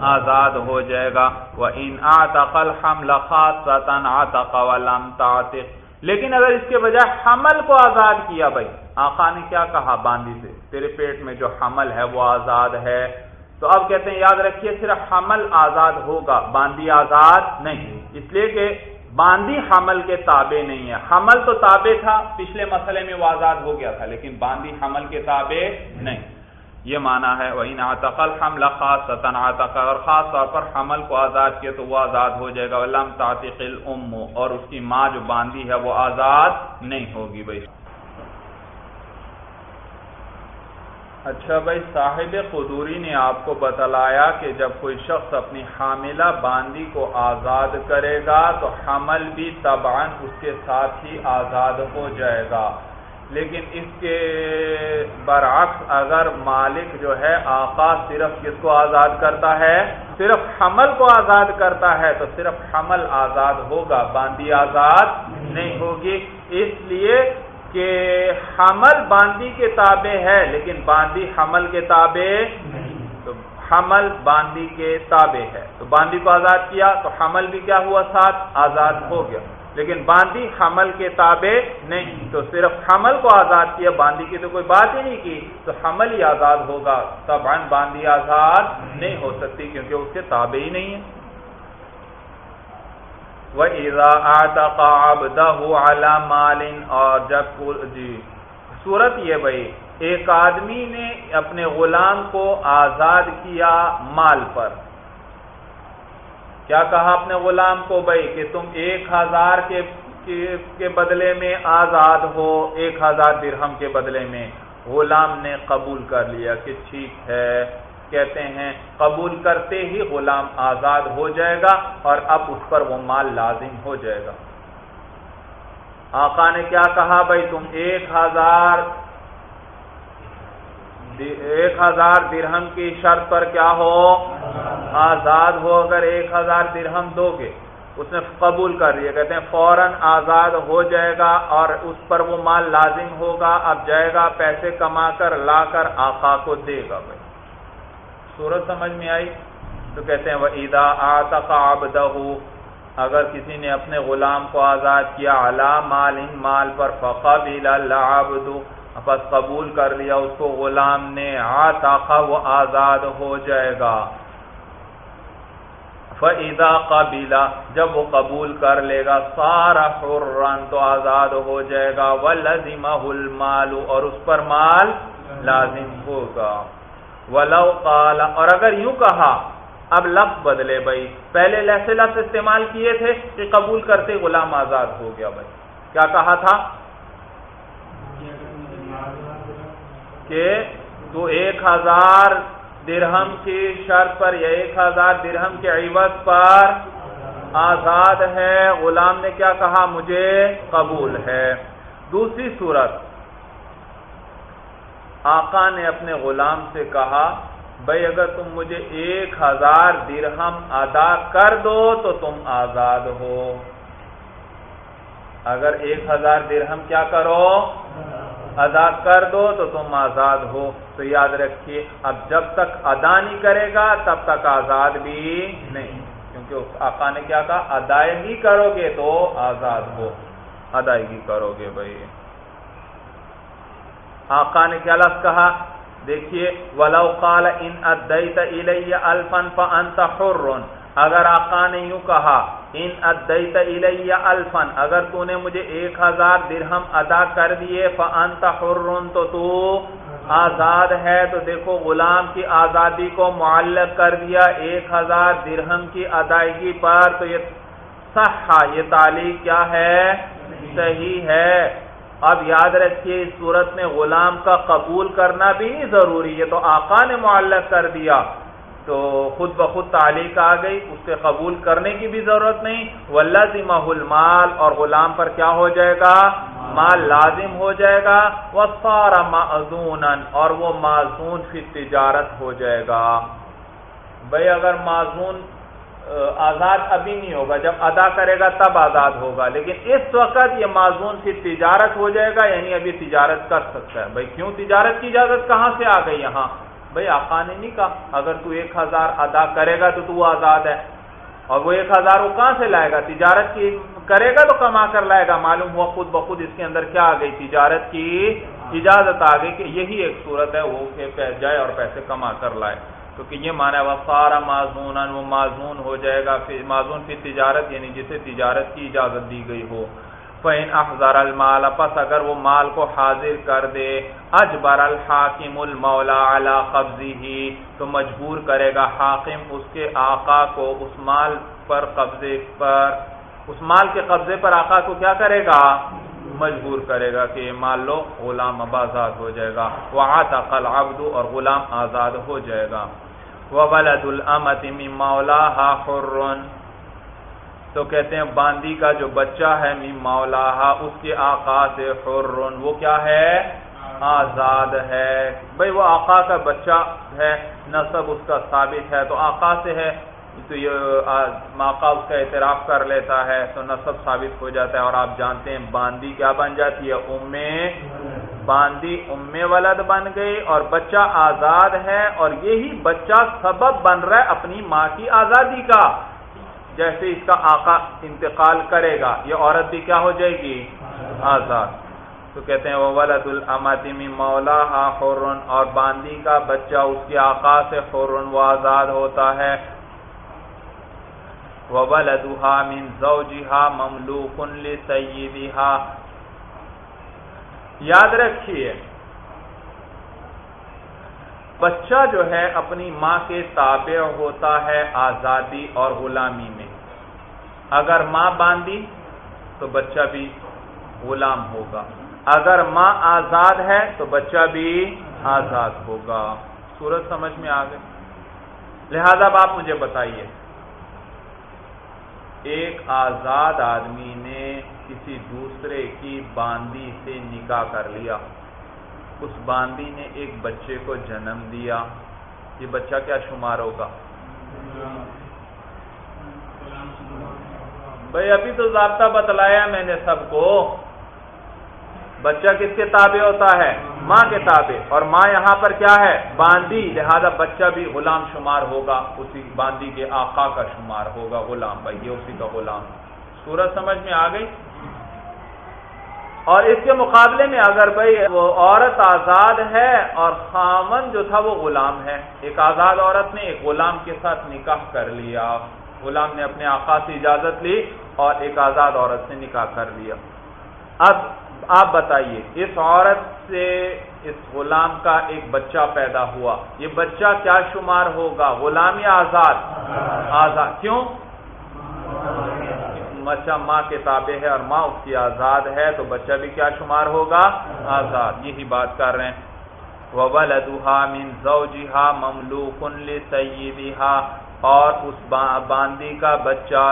آزاد ہو جائے گا۔ وہ ان آتا قل حمل آتا ولم تعتق۔ لیکن اگر اس کے بجائے حمل کو آزاد کیا بھائی، آقا نے کیا کہا باندی سے؟ تیرے پیٹ میں جو حمل ہے وہ آزاد ہے۔ تو اب کہتے ہیں یاد رکھیے صرف حمل آزاد ہوگا، باندی آزاد نہیں۔ اس لیے کہ باندی حمل کے تابع نہیں ہے۔ حمل تو تابع تھا، پچھلے مسئلے میں وہ آزاد ہو گیا تھا، لیکن باندی حمل کے تابع نہیں۔ یہ مانا ہے وہ ان حمل خاص سطن اگر خاص طور پر حمل کو آزاد کیا تو وہ آزاد ہو جائے گا۔ لم تعتق الام اور اس کی ماں جو باندھی ہے وہ آزاد نہیں ہوگی۔ بھائی اچھا بھائی، صاحب قدوری نے آپ کو بتلایا کہ جب کوئی شخص اپنی حاملہ باندی کو آزاد کرے گا تو حمل بھی طبعا اس کے ساتھ ہی آزاد ہو جائے گا۔ لیکن اس کے برعکس اگر مالک جو ہے، آقا صرف کس کو آزاد کرتا ہے؟ صرف حمل کو آزاد کرتا ہے تو صرف حمل آزاد ہوگا، باندی آزاد نہیں ہوگی۔ اس لیے کہ حمل باندی کے تابع ہے لیکن باندی حمل کے تابع تو حمل باندی کے تابع ہے۔ تو باندی کو آزاد کیا تو حمل بھی کیا ہوا ساتھ؟ آزاد ہو گیا۔ لیکن باندی حمل کے تابع نہیں۔ تو صرف حمل کو آزاد کیا باندی کی تو کوئی بات ہی نہیں کی۔ تو حمل ہی آزاد ہوگا۔ تب باندی آزاد نہیں ہو سکتی کیونکہ اس کے تابع ہی نہیں ہے۔ وہ اور جب جی صورت یہ بھائی، ایک آدمی نے اپنے غلام کو آزاد کیا مال پر۔ کیا کہا اپنے غلام کو بھائی کہ تم ایک ہزار کے کے بدلے میں آزاد ہو، ایک ہزار درہم کے بدلے میں۔ غلام نے قبول کر لیا کہ ٹھیک ہے۔ کہتے ہیں، قبول کرتے ہی غلام آزاد ہو جائے گا اور اب اس پر وہ مال لازم ہو جائے گا۔ آقا نے کیا کہا؟ بھائی تم ایک ہزار ایک ہزار درہم کی شرط پر کیا ہو؟ آزاد ہو۔ اگر ایک ہزار درہم دو گے، اس نے قبول کر لیا۔ کہتے ہیں، فوراً آزاد ہو جائے گا اور اس پر وہ مال لازم ہوگا، اب جائے گا، پیسے کما کر لا کر آقا کو دے گا۔ بھائی سورج سمجھ میں آئی تو کہتے ہیں وہ عیدا آبدہ اگر کسی نے اپنے غلام کو آزاد کیا علا مال ان مال پر، فقبل العبد، پس قبول کر لیا، اس کو غلام نے آتا وہ آزاد ہو جائے گا۔ فَإِذَا قَبِلَ، جب وہ قبول کر لے گا سارا حرن تو آزاد ہو جائے گا۔ وَلَزِمَهُ الْمَالُ، اور اس پر مال لازم ہوگا۔ وَلَوْ قَالَ، اور اگر یوں کہا، اب لفظ بدلے بھائی۔ پہلے لفظ استعمال کیے تھے کہ قبول کرتے غلام آزاد ہو گیا بھائی۔ کیا کہا تھا؟ کہ تو ایک ہزار درہم کی شرط پر یا ایک ہزار درہم کے عوض پر آزاد ہے۔ غلام نے کیا کہا؟ مجھے قبول ہے۔ دوسری صورت آقا نے اپنے غلام سے کہا بھائی اگر تم مجھے ایک ہزار درہم ادا کر دو تو تم آزاد ہو۔ اگر ایک ہزار درہم کیا کرو؟ ادا کر دو تو تم آزاد ہو۔ تو یاد رکھیے، اب جب تک ادا نہیں کرے گا، تب تک آزاد بھی نہیں۔ کیونکہ اس آقا نے کیا کہا، ادائیگی کرو گے تو آزاد ہو۔ ادائیگی کرو گے بھائی آقا نے کیا لفظ کہا؟ دیکھیے، ولو قال ان ادیت الی الفن فانت حر۔ اگر آقا نے یوں کہا ان ادیت الی الفن اگر تو نے مجھے ایک ہزار درہم ادا کر دیے فانت حر، تو تو آزاد ہے۔ تو دیکھو، غلام کی آزادی کو معلق کر دیا، ایک ہزار درہم کی ادائیگی پر۔ تو یہ صحا یہ تعلیق کیا ہے؟ صحیح ہے۔ اب یاد رکھیے اس صورت میں غلام کا قبول کرنا بھی ضروری ہے تو آقا نے معلق کر دیا۔ تو خود بخود تعلیق آ گئی، اس کے قبول کرنے کی بھی ضرورت نہیں۔ وہ لازم المال، اور غلام پر کیا ہو جائے گا؟ مال لازم ہو جائے گا۔ وہ سارا معذون اور وہ معذون پھر تجارت ہو جائے گا۔ بھائی اگر معذون آزاد ابھی نہیں ہوگا۔ جب ادا کرے گا تب آزاد ہوگا۔ لیکن اس وقت یہ معذون پھر تجارت ہو جائے گا یعنی ابھی تجارت کر سکتا ہے۔ بھائی، کیوں تجارت کی اجازت کہاں سے آ گئی یہاں؟ بھائی آقا نے نہیں کہا اگر تو ایک ہزار ادا کرے گا تو تو آزاد ہے۔ اور وہ ایک ہزار وہ کہاں سے لائے گا؟ تجارت کی کرے گا تو کما کر لائے گا۔ معلوم ہوا خود بخود اس کے اندر کیا آ گئی؟ تجارت کی اجازت آ گئی کہ یہی ایک صورت ہے، وہ جائے اور پیسے کما کر لائے۔ کیونکہ یہ مانا وہ سارا معذون وہ معذون ہو جائے گا معذون پھر تجارت یعنی جسے تجارت کی اجازت دی گئی ہو۔ فین افزار المال، پس اگر وہ مال کو حاضر کر دے، اجبر الحاکم المولا علی قبضی ہی تو مجبور کرے گا حاکم اس کے آقا کو، اس مال پر قبضے پر، اس مال کے قبضے پر آقا کو کیا کرے گا؟ مجبور کرے گا کہ یہ مان لو غلام اب آزاد ہو جائے گا وہ آتا قل اور غلام آزاد ہو جائے گا۔ وہ ولد الامت مولا حرن تو کہتے ہیں باندی کا جو بچہ ہے می مولا اس کے آقا سے حرن وہ کیا ہے؟ آزاد ہے۔ بھائی وہ آقا کا بچہ ہے، نصب اس کا ثابت ہے۔ تو آقا سے ہے تو یہ آقا اس کا اعتراف کر لیتا ہے، تو نصب ثابت ہو جاتا ہے اور آپ جانتے ہیں باندی کیا بن جاتی ہے۔ ام، باندی ام ولد بن گئی اور بچہ آزاد ہے اور یہی بچہ سبب بن رہا ہے اپنی ماں کی آزادی کا۔ جیسے اس کا آقا انتقال کرے گا، یہ عورت بھی کیا ہو جائے گی؟ آزاد۔ تو کہتے ہیں وہ ولد الامتمی مولا حرن اور باندی کا بچہ اس کے آقا سے حرن وہ آزاد ہوتا ہے۔ وَوَلَدُهَا مِن زَوْجِهَا مَمْلُوكٌ لِسَيِّدِهَا. یاد رکھیے، بچہ جو ہے اپنی ماں کے تابع ہوتا ہے آزادی اور غلامی میں۔ اگر ماں باندھی تو بچہ بھی غلام ہوگا۔ اگر ماں آزاد ہے تو بچہ بھی آزاد ہوگا۔ سورج سمجھ میں آ گئے؟ لہذا آپ مجھے بتائیے ایک آزاد آدمی نے کسی دوسرے کی باندی سے نکاح کر لیا۔ اس باندی نے ایک بچے کو جنم دیا۔ یہ بچہ کیا شمار ہوگا؟ بھائی ابھی تو ضابطہ بتلایا میں نے سب کو۔ بچہ کس کے تابع ہوتا ہے؟ ماں کے تابع۔ اور ماں یہاں پر کیا ہے؟ باندی لہذا بچہ بھی غلام شمار ہوگا، اسی باندی کے آقا کا شمار ہوگا، غلام بھائی یہ اسی کا غلام۔ سورج سمجھ میں آ گئی؟ اور اس کے مقابلے میں اگر بھائی وہ عورت آزاد ہے اور خامن جو تھا وہ غلام ہے۔ ایک آزاد عورت نے ایک غلام کے ساتھ نکاح کر لیا۔ غلام نے اپنے آقا سے اجازت لی اور ایک آزاد عورت سے نکاح کر لیا۔ اب آپ بتائیے، اس عورت سے اس غلام کا ایک بچہ پیدا ہوا، یہ بچہ کیا شمار ہوگا؟ غلام یا آزاد؟ آزاد. کیوں؟ بچہ ماں کے تابع ہے اور ماں اس کی آزاد ہے، تو بچہ بھی کیا شمار ہوگا؟ آزاد. یہی بات کر رہے ہیں۔ وَوَلَدُهَا مِن زَوْجِهَا مَمْلُوكٌ لِسَيِّدِهَا اور اس باندی کا بچہ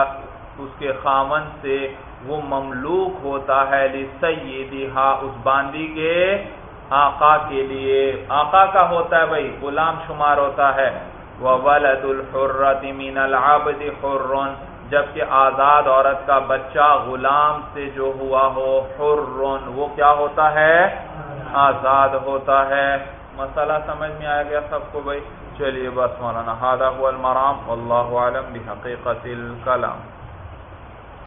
اس کے خامن سے وہ مملوک ہوتا ہے لِسَيِّدِهَا اس باندی کے آقا کے لیے۔ آقا کا ہوتا ہے بھائی غلام شمار ہوتا ہے۔ وَوَلَدُ الْحُرَّةِ مِنَ الْعَبْدِ حُرٌ۔ جبکہ آزاد عورت کا بچہ غلام سے جو ہوا ہو حرن وہ کیا ہوتا ہے؟ آزاد ہوتا ہے۔ مسئلہ سمجھ میں آیا گیا سب کو بھائی؟ چلیے بس مولانا هذا هو المرام۔ اللہ عالم بحقیقت الکلام۔